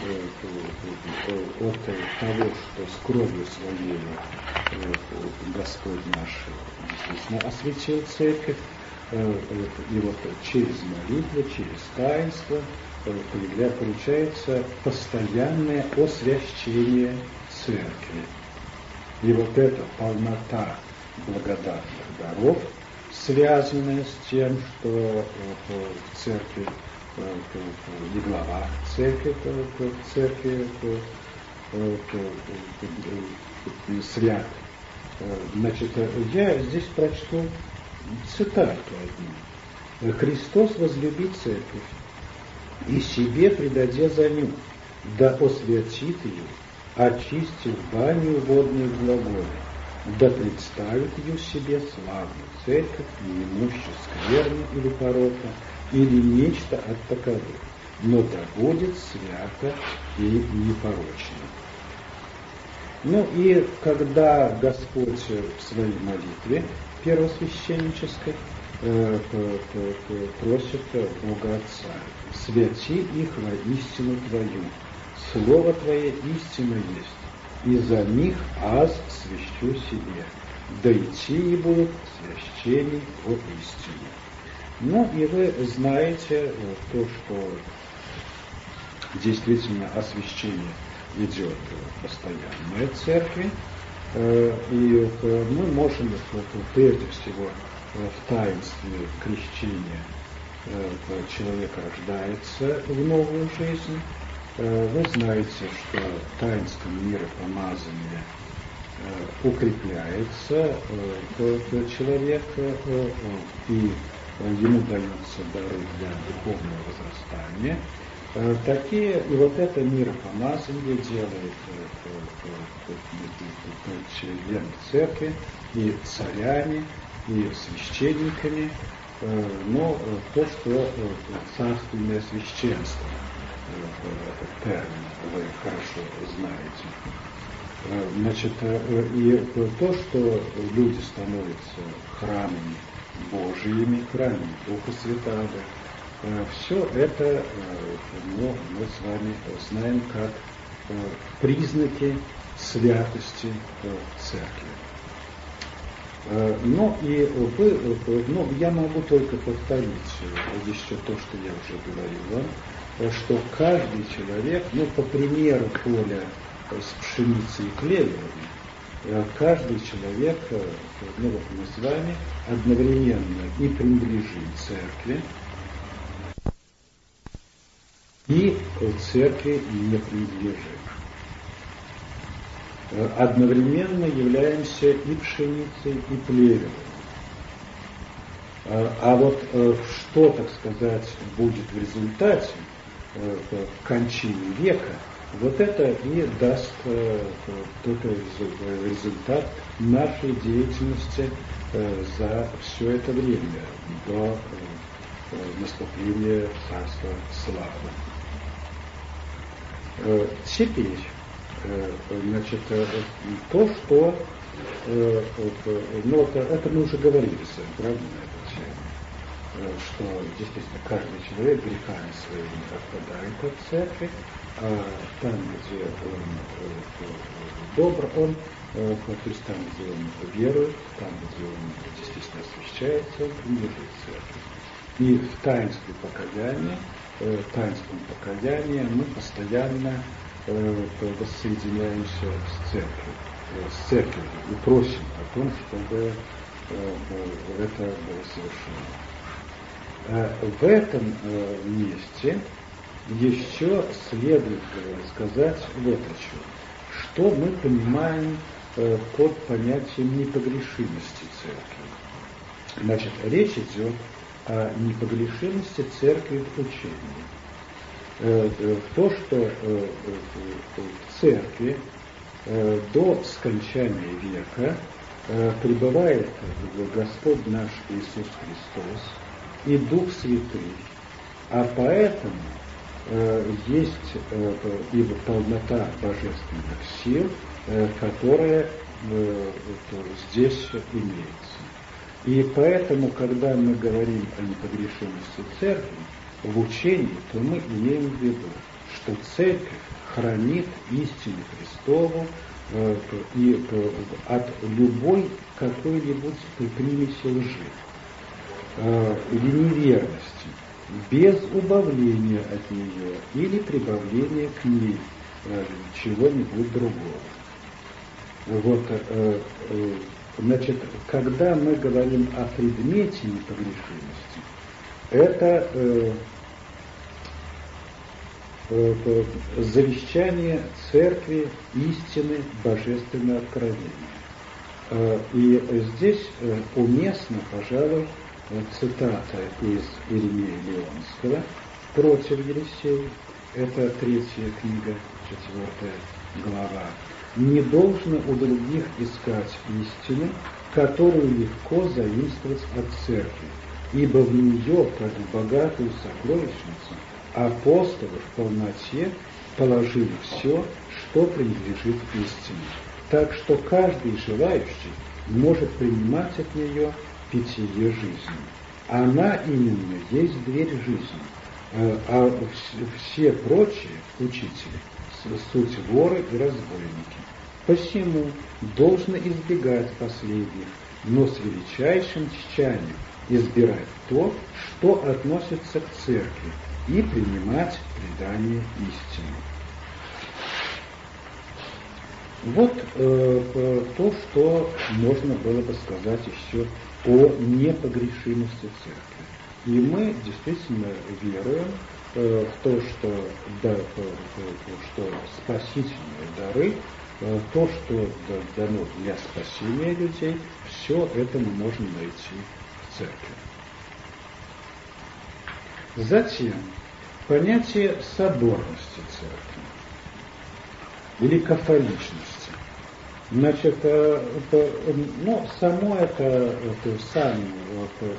от того, что с кровью своей Господь наш действительно осветил церковь, Э, и вот через молитву, через таинство э, получается постоянное освящение церкви. И вот эта полнота благодатных даров, связанная с тем, что э, в церкви не глава церкви, церкви свят. Значит, я здесь прочту цитату одну. Христос возлюбит церковь и себе предаде за ню, да освятит ее, очистив баню водную в глаголе, да представит ее себе славную церковь, не имущую скверны или порока, или нечто от таковых, но будет свято и непорочно. Ну и когда Господь в своей молитве первосвященнической э, просит Бога Отца, святи их во истину Твою, Слово Твое истина есть, и за них аз свящу себе, да идти и будут священней о истине. Ну и вы знаете э, то, что действительно освящение идет постоянная церкви, э, и э, мы можем прежде всего в таинстве крещения человек рождается в новую жизнь. Вы знаете, что таинство мира помазания укрепляется человек и ему даются дары для духовного возрастания. Э, такие, и вот это миропомазание делает э, э, члены церкви и царями, и священниками, но то, что царственное священство, этот термин вы хорошо знаете. Значит, и то, что люди становятся храмами Божиими, хранит Духа Святаго. Э, Все это э, ну, мы с вами знаем как э, признаки святости церкви. Ну и вы, ну, я могу только повторить еще то, что я уже говорил вам, что каждый человек, ну, по примеру поля с пшеницей и клеверами, Э, каждый человек, э, ну вот мы с вами, одновременно и принадлежит церкви, и церкви не принадлежит. Э, одновременно являемся и пшеницей, и плевелом. А вот что, так сказать, будет в результате в кончине века – вот это и даст э, тот результат нашей деятельности э, за все это время, до э, наступления Царства Славы. Теперь, значит, то, что, ну, это, мы уже говорили с тему, что действительно каждый человек грехами своими отпадает от церкви, а там, где он э, добр, он, э, то есть там, где он верует, там, где он действительно освящается, он принадлежит церкви. И в таинстве покаяния, э, таинством покаяния мы постоянно воссоединяемся с церковью, с церковью и просим о том, чтобы это было совершено. В этом месте еще следует э, сказать вот о чем. Что мы понимаем э, под понятием непогрешимости церкви? Значит, речь идет о непогрешимости церкви в учении. Э, в то, что в церкви до скончания века пребывает Господь наш Иисус Христос и Дух Святый, а поэтому Э, есть э, и полнота божественных сил, э, которая здесь имеется. И поэтому, когда мы говорим о непогрешимости церкви, в учении, то мы имеем в виду, что церковь хранит истину Христову и от любой какой-нибудь примеси лжи или неверности без убавления от нее или прибавления к ней э, чего-нибудь другого. Вот, э, э, значит, когда мы говорим о предмете непогрешимости, это э, э, завещание церкви истины божественного откровения. Э, и здесь уместно, пожалуй, цитата из Иеремии Леонского, против Елисея, это третья книга, четвертая глава, не должно у других искать истину, которую легко заимствовать от церкви, ибо в нее, как в богатую сокровищницу, апостолы в полноте положили все, что принадлежит истине. Так что каждый желающий может принимать от нее питье жизни. Она именно есть дверь жизни, э, а все прочие учители суть воры и разбойники. Посему должно избегать последних, но с величайшим тщанием избирать то, что относится к церкви, и принимать предание истины. Вот э, то, что можно было бы сказать еще о непогрешимости церкви. И мы действительно веруем э, в то, что, да, э, что спасительные дары, э, то, что дано для спасения людей, все это мы можем найти в церкви. Затем понятие соборности церкви или кафоличности. Значит, э, ну, само это, это, сам,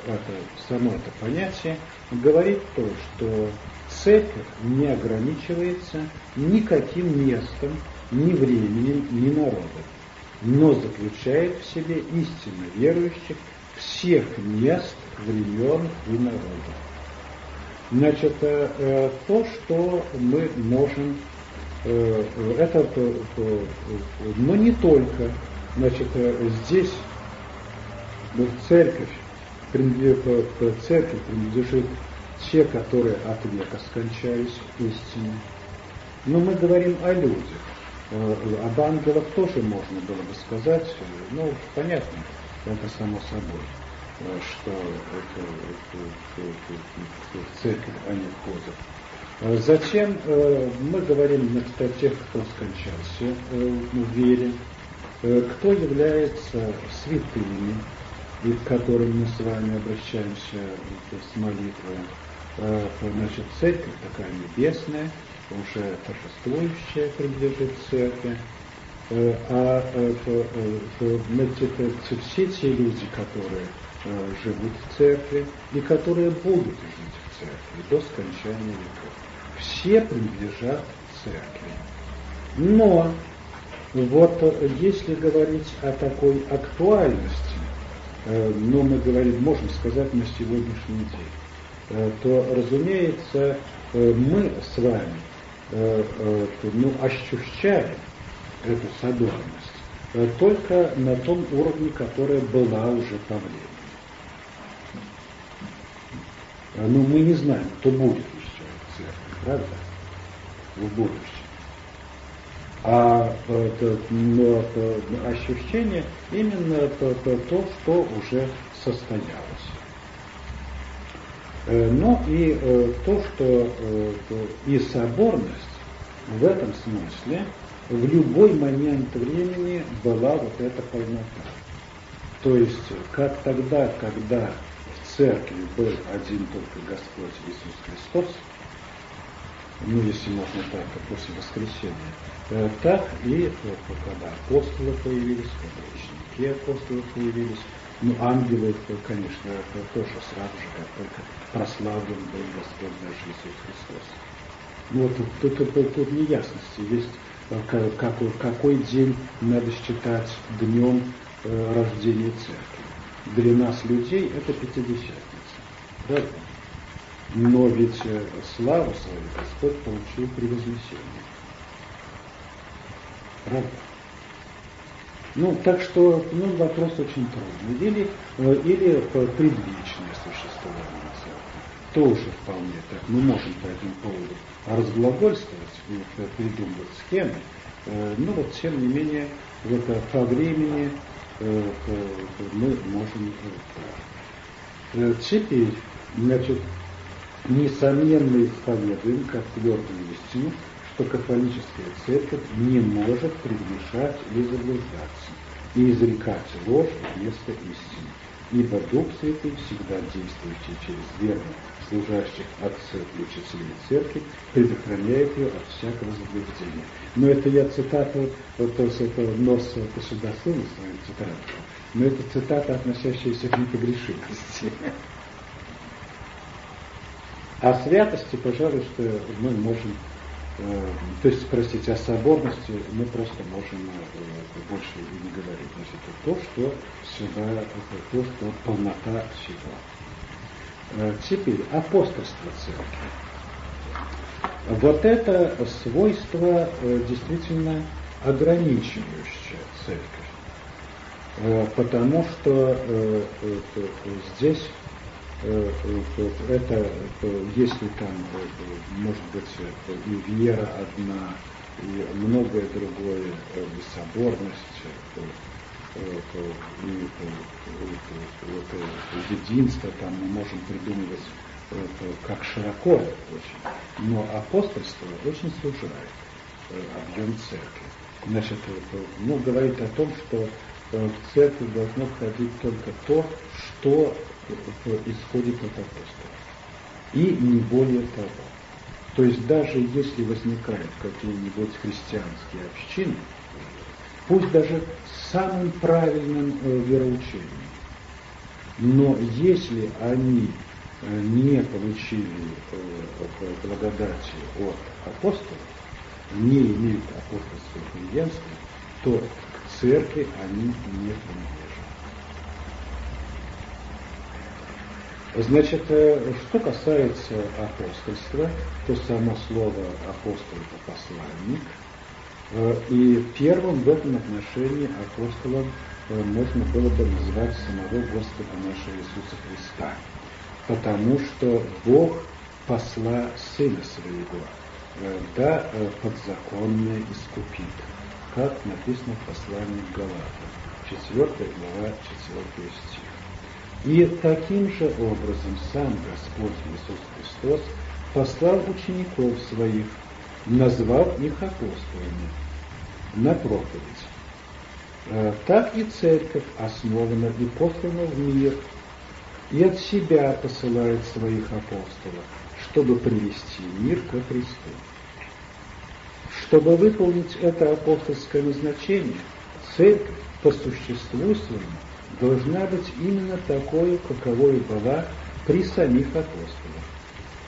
это, само это понятие говорит то, что церковь не ограничивается никаким местом, ни временем, ни народом, но заключает в себе истинно верующих всех мест, времен и народов. Значит, э, э, то, что мы можем Э, это, но не только. Значит, э, здесь церковь, церковь принадлежит те, которые от века скончались истине. Но мы говорим о людях. Э, об ангелах тоже можно было бы сказать, ну, понятно, это само собой, что в церковь они входят. Э, затем э, мы говорим значит, о тех, кто скончался э, в вере, кто является святыми, и к которым мы с вами обращаемся с молитвой. Значит, церковь такая небесная, уже торжествующая принадлежит церкви. А значит, все те люди, которые живут в церкви и которые будут жить в церкви до скончания веков все принадлежат церкви. Но вот если говорить о такой актуальности, э, но мы говорим, можем сказать на сегодняшний день, э, то, разумеется, э, мы с вами ну, ощущаем эту соборность только на том уровне, которая была уже по времени. Но мы не знаем, кто будет правда? В будущем. А но, это, ощущение именно то, то, то, что уже состоялось. Э, но и э, то, что э, и соборность в этом смысле в любой момент времени была вот эта полнота. То есть, как тогда, когда в церкви был один только Господь Иисус Христос, ну, если можно так, после воскресения, э, так и когда апостолы появились, когда ученики апостолов появились, ну, ангелы, конечно, это тоже сразу же, как только прославлен был Господь наш Иисус Христос. Ну, вот тут, тут, тут, тут неясности есть, э, какой, какой день надо считать днем э, рождения церкви. Для нас, людей, это Пятидесятница. Правда? Но ведь э, славу свою Господь получил при вознесении. Правда? Ну, так что, ну, вопрос очень трудный. Или, э, или предвечное существование церкви. Тоже вполне так. Мы можем по этому поводу разглагольствовать придумывать схемы. Э, но вот, тем не менее, вот по времени мы можем Теперь, значит, несомненно исповедуем как твердую истину, что католическая церковь не может предмешать или заблуждаться и изрекать ложь вместо истины. ибо Дух Святый, всегда действующий через верных, служащих от церкви, учителей церкви, предохраняет ее от всякого заблуждения. Но это я цитата, вот, то есть это нос сюда сыну свою цитату, но это цитата, относящаяся к непогрешимости. О святости, пожалуй, что мы можем, э, то есть, простите, о соборности мы просто можем э, больше и не говорить. Значит, это то, что сюда, это то, что полнота всего. Э, теперь, апостольство церкви. Вот это свойство э, действительно ограничивающее церковь. Э, потому что э здесь это, если там, может быть, и вера одна, и многое другое, и соборность, и единство, там мы можем придумывать как широко очень, но апостольство очень сужает объем церкви. Значит, ну, говорит о том, что в церкви должно входить только то, что исходит от апостола. И не более того. То есть даже если возникают какие-нибудь христианские общины, пусть даже самым правильным э, вероучением, но если они э, не получили э, благодати от апостолов, не имеют апостольского преемства, то к церкви они не принадлежат. Значит, э, что касается апостольства, то само слово апостол – это посланник. Э, и первым в этом отношении апостолом э, можно было бы назвать самого Господа нашего Иисуса Христа, потому что Бог посла Сына Своего, да подзаконное искупит, как написано в послании Галатам, 4 глава, 4 стих. И таким же образом сам Господь Иисус Христос послал учеников своих, назвав их апостолами на проповедь. Э, так и церковь основана и послана в мир, и от себя посылает своих апостолов, чтобы привести мир ко Христу. Чтобы выполнить это апостольское назначение, церковь по существу своему должна быть именно такой, каковой была при самих апостолах.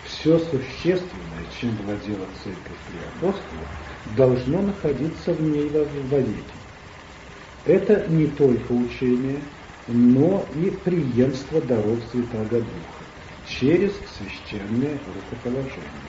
Все существенное, чем владела церковь при апостолах, должно находиться в ней вовеки. Это не только учение, но и преемство даров Святого Духа через священное рукоположение.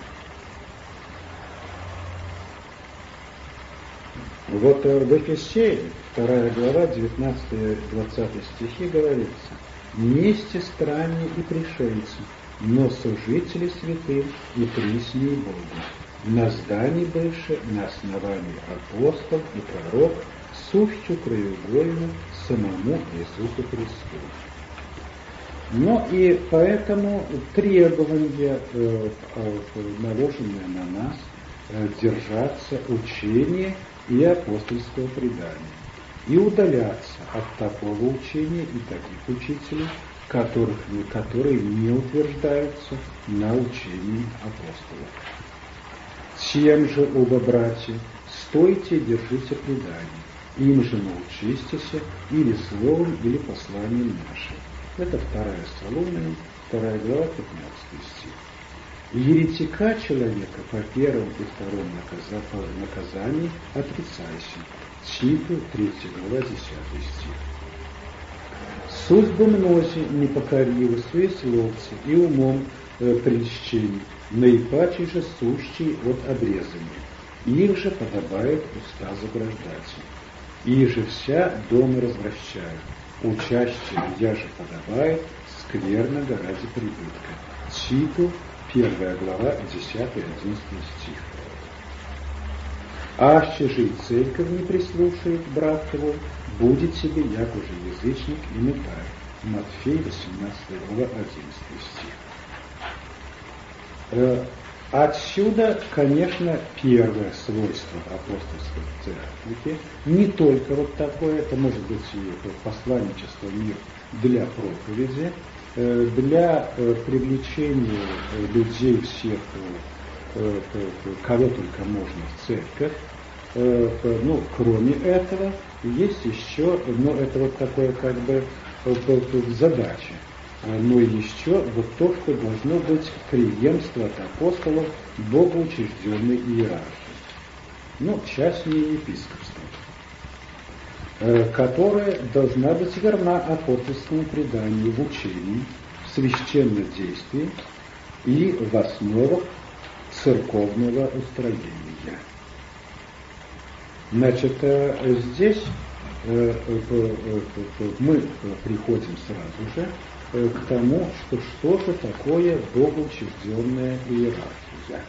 Вот э, в Ефесеи, 2 глава, 19-20 стихи говорится, «Вместе странни и пришельцы, но служители святым и присней Богу, на здании больше, на основании апостол и пророк, сущу краеугольно самому Иисусу Христу». Но и поэтому требования, э, э, наложенные на нас, держаться учения и апостольского предания, и удаляться от такого учения и таких учителей, которых, которые не утверждаются на учении апостолов. Чем же, оба братья, стойте и держите предание, им же научистесь или словом, или посланием нашим. Это вторая Соломина, вторая глава, 15 стих еретика человека по первому и второму наказанию отрицайся. Титу, 3 глава, 10 стих. Судьбы мнози свои словцы и умом э, прельщений, наипаче же сущие от обрезания. Их же подобает уста заграждать. Их же вся дома развращают. Учащие я же подобает скверно ради прибытка. Титу, первая глава, 10-11 стих. Аще же и церковь не прислушает брат его, будет себе, як уже язычник и метай. Матфей, 18 глава, 11 стих. Э, отсюда, конечно, первое свойство апостольской церкви, не только вот такое, это может быть и посланничество мир для проповеди, для привлечения людей всех, кого только можно в церковь. Ну, кроме этого, есть еще, но это вот такое как бы задача а, но еще вот то, что должно быть преемство от апостолов богоучрежденной иерархии. Ну, часть не епископства, э, которая должна быть верна апостольскому преданию в учении, в священном действии и в основах церковного устроения. Значит, э, здесь э, мы приходим сразу же Э, к тому, что что же такое богоучрежденная иерархия.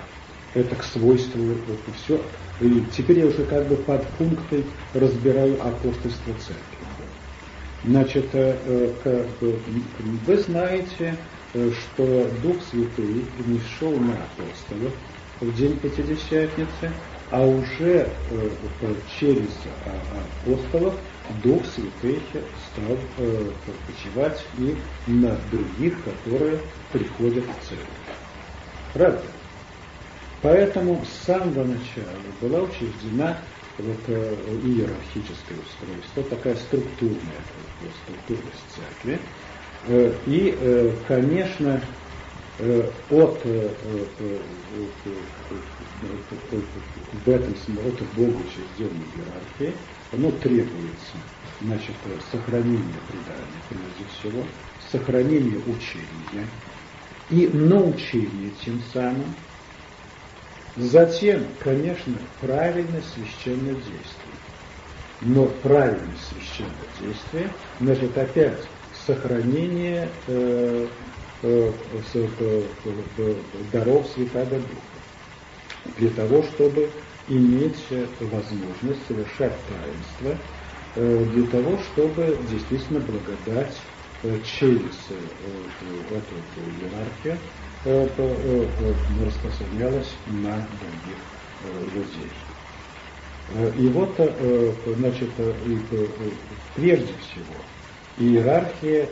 Это к свойству, это все. И теперь я уже как бы под пункты разбираю апостольство церкви. Значит, э, э, вы знаете, что Дух Святый не шел на апостолов в день Пятидесятницы, а уже через апостолов Дух Святый стал э, почивать и на других, которые приходят в церковь. Правда? Поэтому с самого начала была учреждена вот, э, иерархическое устройство, такая структурная структурность церкви. Э, и, э, конечно, э, от э, э, в этом от Бога учрежденной иерархии оно требуется, значит, сохранение предания, прежде всего, сохранение учения и научение тем самым, затем, конечно, правильное священное действие. Но правильное священное действие, значит, опять сохранение э, э, э, э даров Святого Духа, для того, чтобы иметь возможность совершать таинство э, для того, чтобы действительно благодать э, через э, эту иерархию распространялась на других людей. И вот, значит, прежде всего, иерархия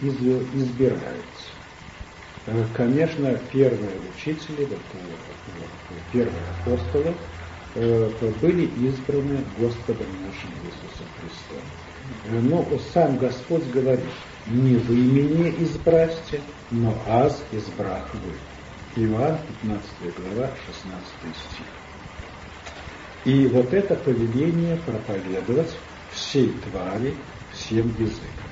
избирается. Конечно, первые учители, первые апостолы, Э, были избраны Господом нашим Иисусом Христом. Э, но сам Господь говорит, не вы меня избрасте, но аз избрах вы. Иоанн 15 глава 16 стих. И вот это повеление проповедовать всей твари, всем языкам.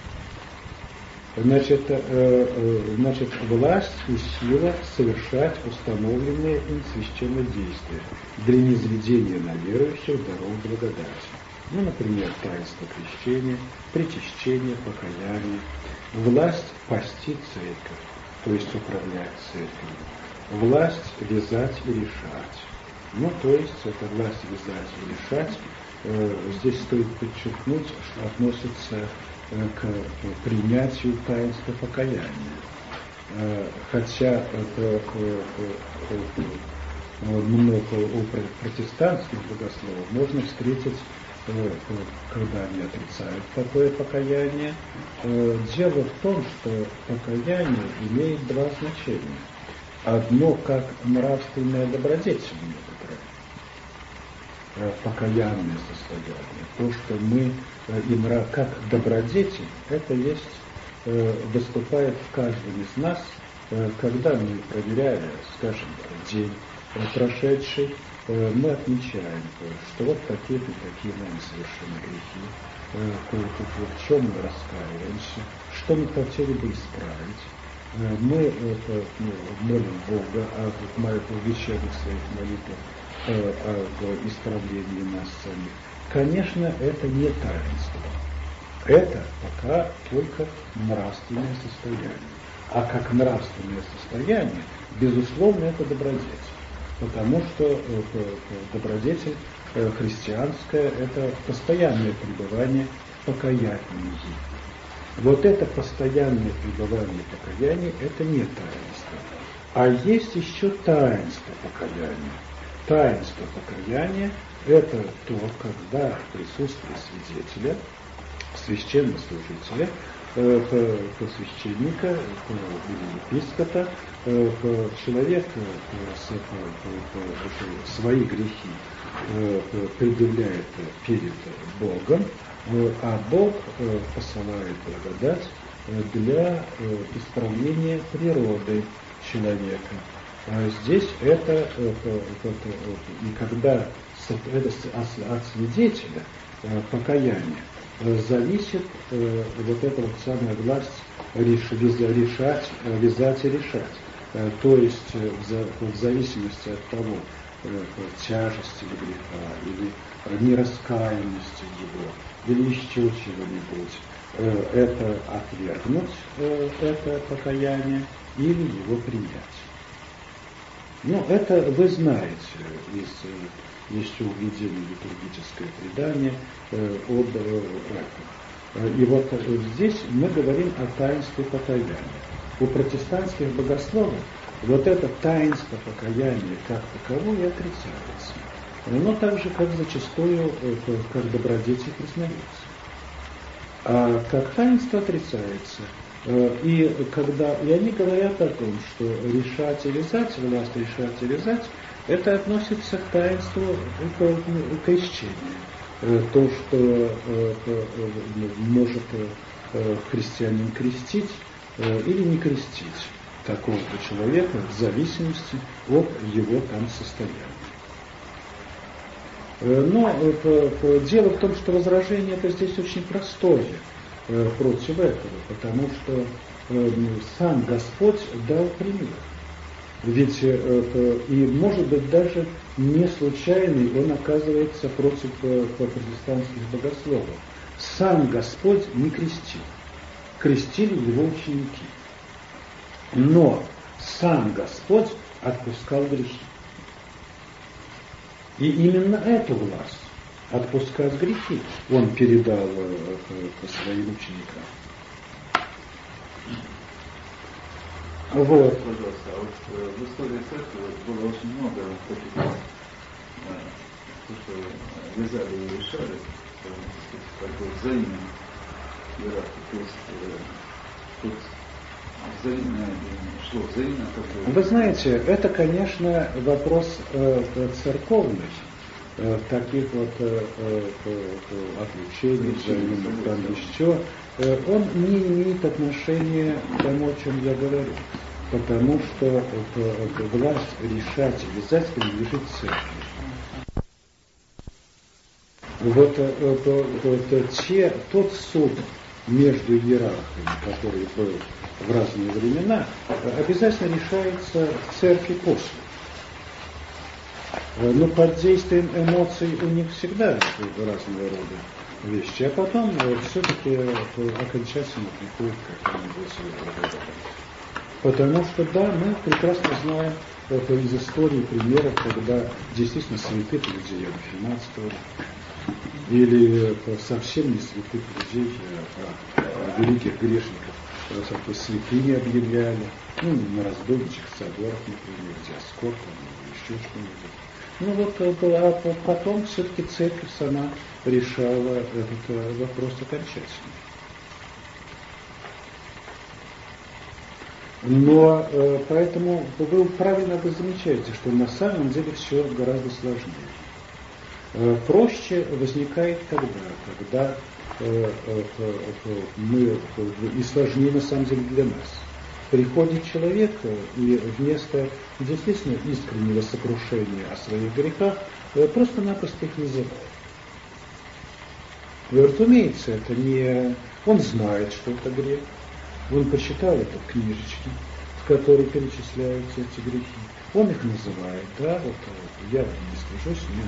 Значит, э, э, значит, власть и сила совершать установленные им священные действия для низведения на верующих даров благодати. Ну, например, таинство крещения, причащение, покаяние, власть пасти церковь, то есть управлять церковью, власть вязать и решать. Ну, то есть это власть вязать и решать. Э, здесь стоит подчеркнуть, что относится Э, к принятию таинства покаяния. Э, хотя это много у протестантских богословов можно встретить, э, когда они отрицают такое покаяние. Дело в том, что покаяние имеет два значения. Одно как нравственная добродетель некоторая, покаянное состояние, то, что мы Э, и нрав как добродетель, это есть, э, выступает в каждом из нас, э, когда мы, проверяя, скажем, день прошедший, мы отмечаем, что вот такие-то такие нами совершены грехи, в чем мы раскаиваемся, что мы хотели бы исправить. Мы это, ну, молим Бога о, о вечерних своих молитвах, о исправлении нас самих. Конечно, это не таинство. Это пока только нравственное состояние. А как нравственное состояние, безусловно, это добродетель. Потому что э, добродетель э, христианская – это постоянное пребывание в покаянии. Вот это постоянное пребывание в покаянии – это не таинство. А есть еще таинство покаяния. Таинство покаяния это то, когда в присутствии свидетеля, священнослужителя, священника или епископа, человек свои грехи предъявляет перед Богом, а Бог посылает благодать для исправления природы человека. А здесь это, и когда это от свидетеля покаяния зависит вот эта вот самая власть решать, вязать и решать. То есть в зависимости от того, тяжести греха или нераскаянности его, или еще чего-нибудь, это отвергнуть, это покаяние, или его принять. Ну, это вы знаете из еще увидели литургическое предание э, об э, этом. И вот э, здесь мы говорим о таинстве покаяния. У протестантских богословов вот это таинство покаяния как таковое отрицается. Но так же, как зачастую, как добродетель признается. А как таинство отрицается. И, когда, и они говорят о том, что решать и вязать, власть решать и вязать, это относится к таинству крещения. Э, то, что э, э, может христианин крестить или не крестить такого-то человека в зависимости от его там состояния. Но дело в том, что возражение это здесь очень простое против этого, потому что сам Господь дал пример. Ведь э, и может быть даже не случайный он оказывается против э, протестантских богословов. Сам Господь не крестил, крестили его ученики. Но сам Господь отпускал грехи. И именно эту власть отпускать грехи он передал э, своим ученикам. Вот. Пожалуйста, а вот э, в истории церкви было очень много таких, э, то, что вязали и решали, такой взаимный иерархии. То есть э, тут взаимное, шло взаимно. Как Вы знаете, это, конечно, вопрос э, церковный таких вот э, э, отлучений, взаимных там еще, Э, он не имеет отношения к тому, о чем я говорю. Потому что власть решать обязательно принадлежит церкви. Вот э, те, тот суд между иерархами, который был в разные времена, обязательно решается в церкви после. Э, но под действием эмоций у них всегда разного рода вещи, а потом э, все-таки окончательно приходит к какому-нибудь Потому что, да, мы прекрасно знаем это из истории примеров, когда действительно святых людей анафематствовали, или э, совсем не святых людей, а, а великих грешников святыми объявляли, ну, на разбойничьих соборах, например, где Аскор, или еще что-нибудь. Ну вот, а потом все-таки церковь сама решала этот э, вопрос окончательно. Но э, поэтому вы правильно вы замечаете, что на самом деле все гораздо сложнее. Э, проще возникает тогда, когда э, мы и сложнее на самом деле для нас приходит человек и вместо действительно искреннего сокрушения о своих грехах просто-напросто их называет. И, разумеется, это не... Он знает, что это грех. Он почитал это в книжечке, в которой перечисляются эти грехи. Он их называет, да, вот э, я не скажусь, меня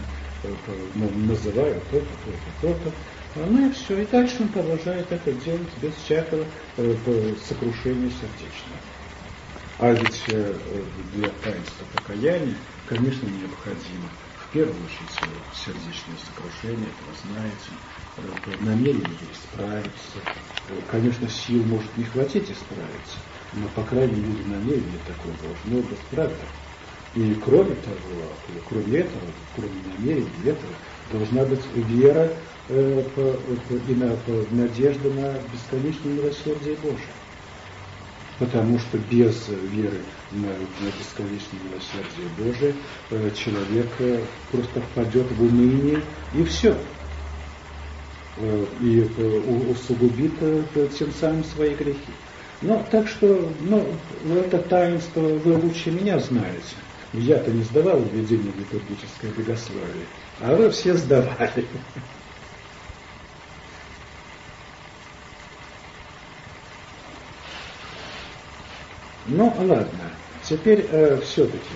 называю то-то, то-то, то-то. Ну и все. И дальше он продолжает это делать без всякого э, сокрушения сердечного. А ведь э, для таинства покаяния, конечно, необходимо в первую очередь сердечное сокрушение, это вы знаете, намерение исправиться. Конечно, сил может не хватить исправиться, но, по крайней мере, намерение такое должно быть, правда? И кроме того, кроме этого, кроме намерений этого, должна быть вера э, и на, надежда на бесконечное милосердие Божие. Потому что без веры на, на бесконечное милосердие Божие э, человек э, просто впадет в уныние и все. Э, и усугубит тем самым свои грехи. Ну, так что, ну, это таинство вы лучше меня знаете. Я-то не сдавал введение в литургическое богословие, а вы все сдавали. Ну, ладно. Теперь э, все-таки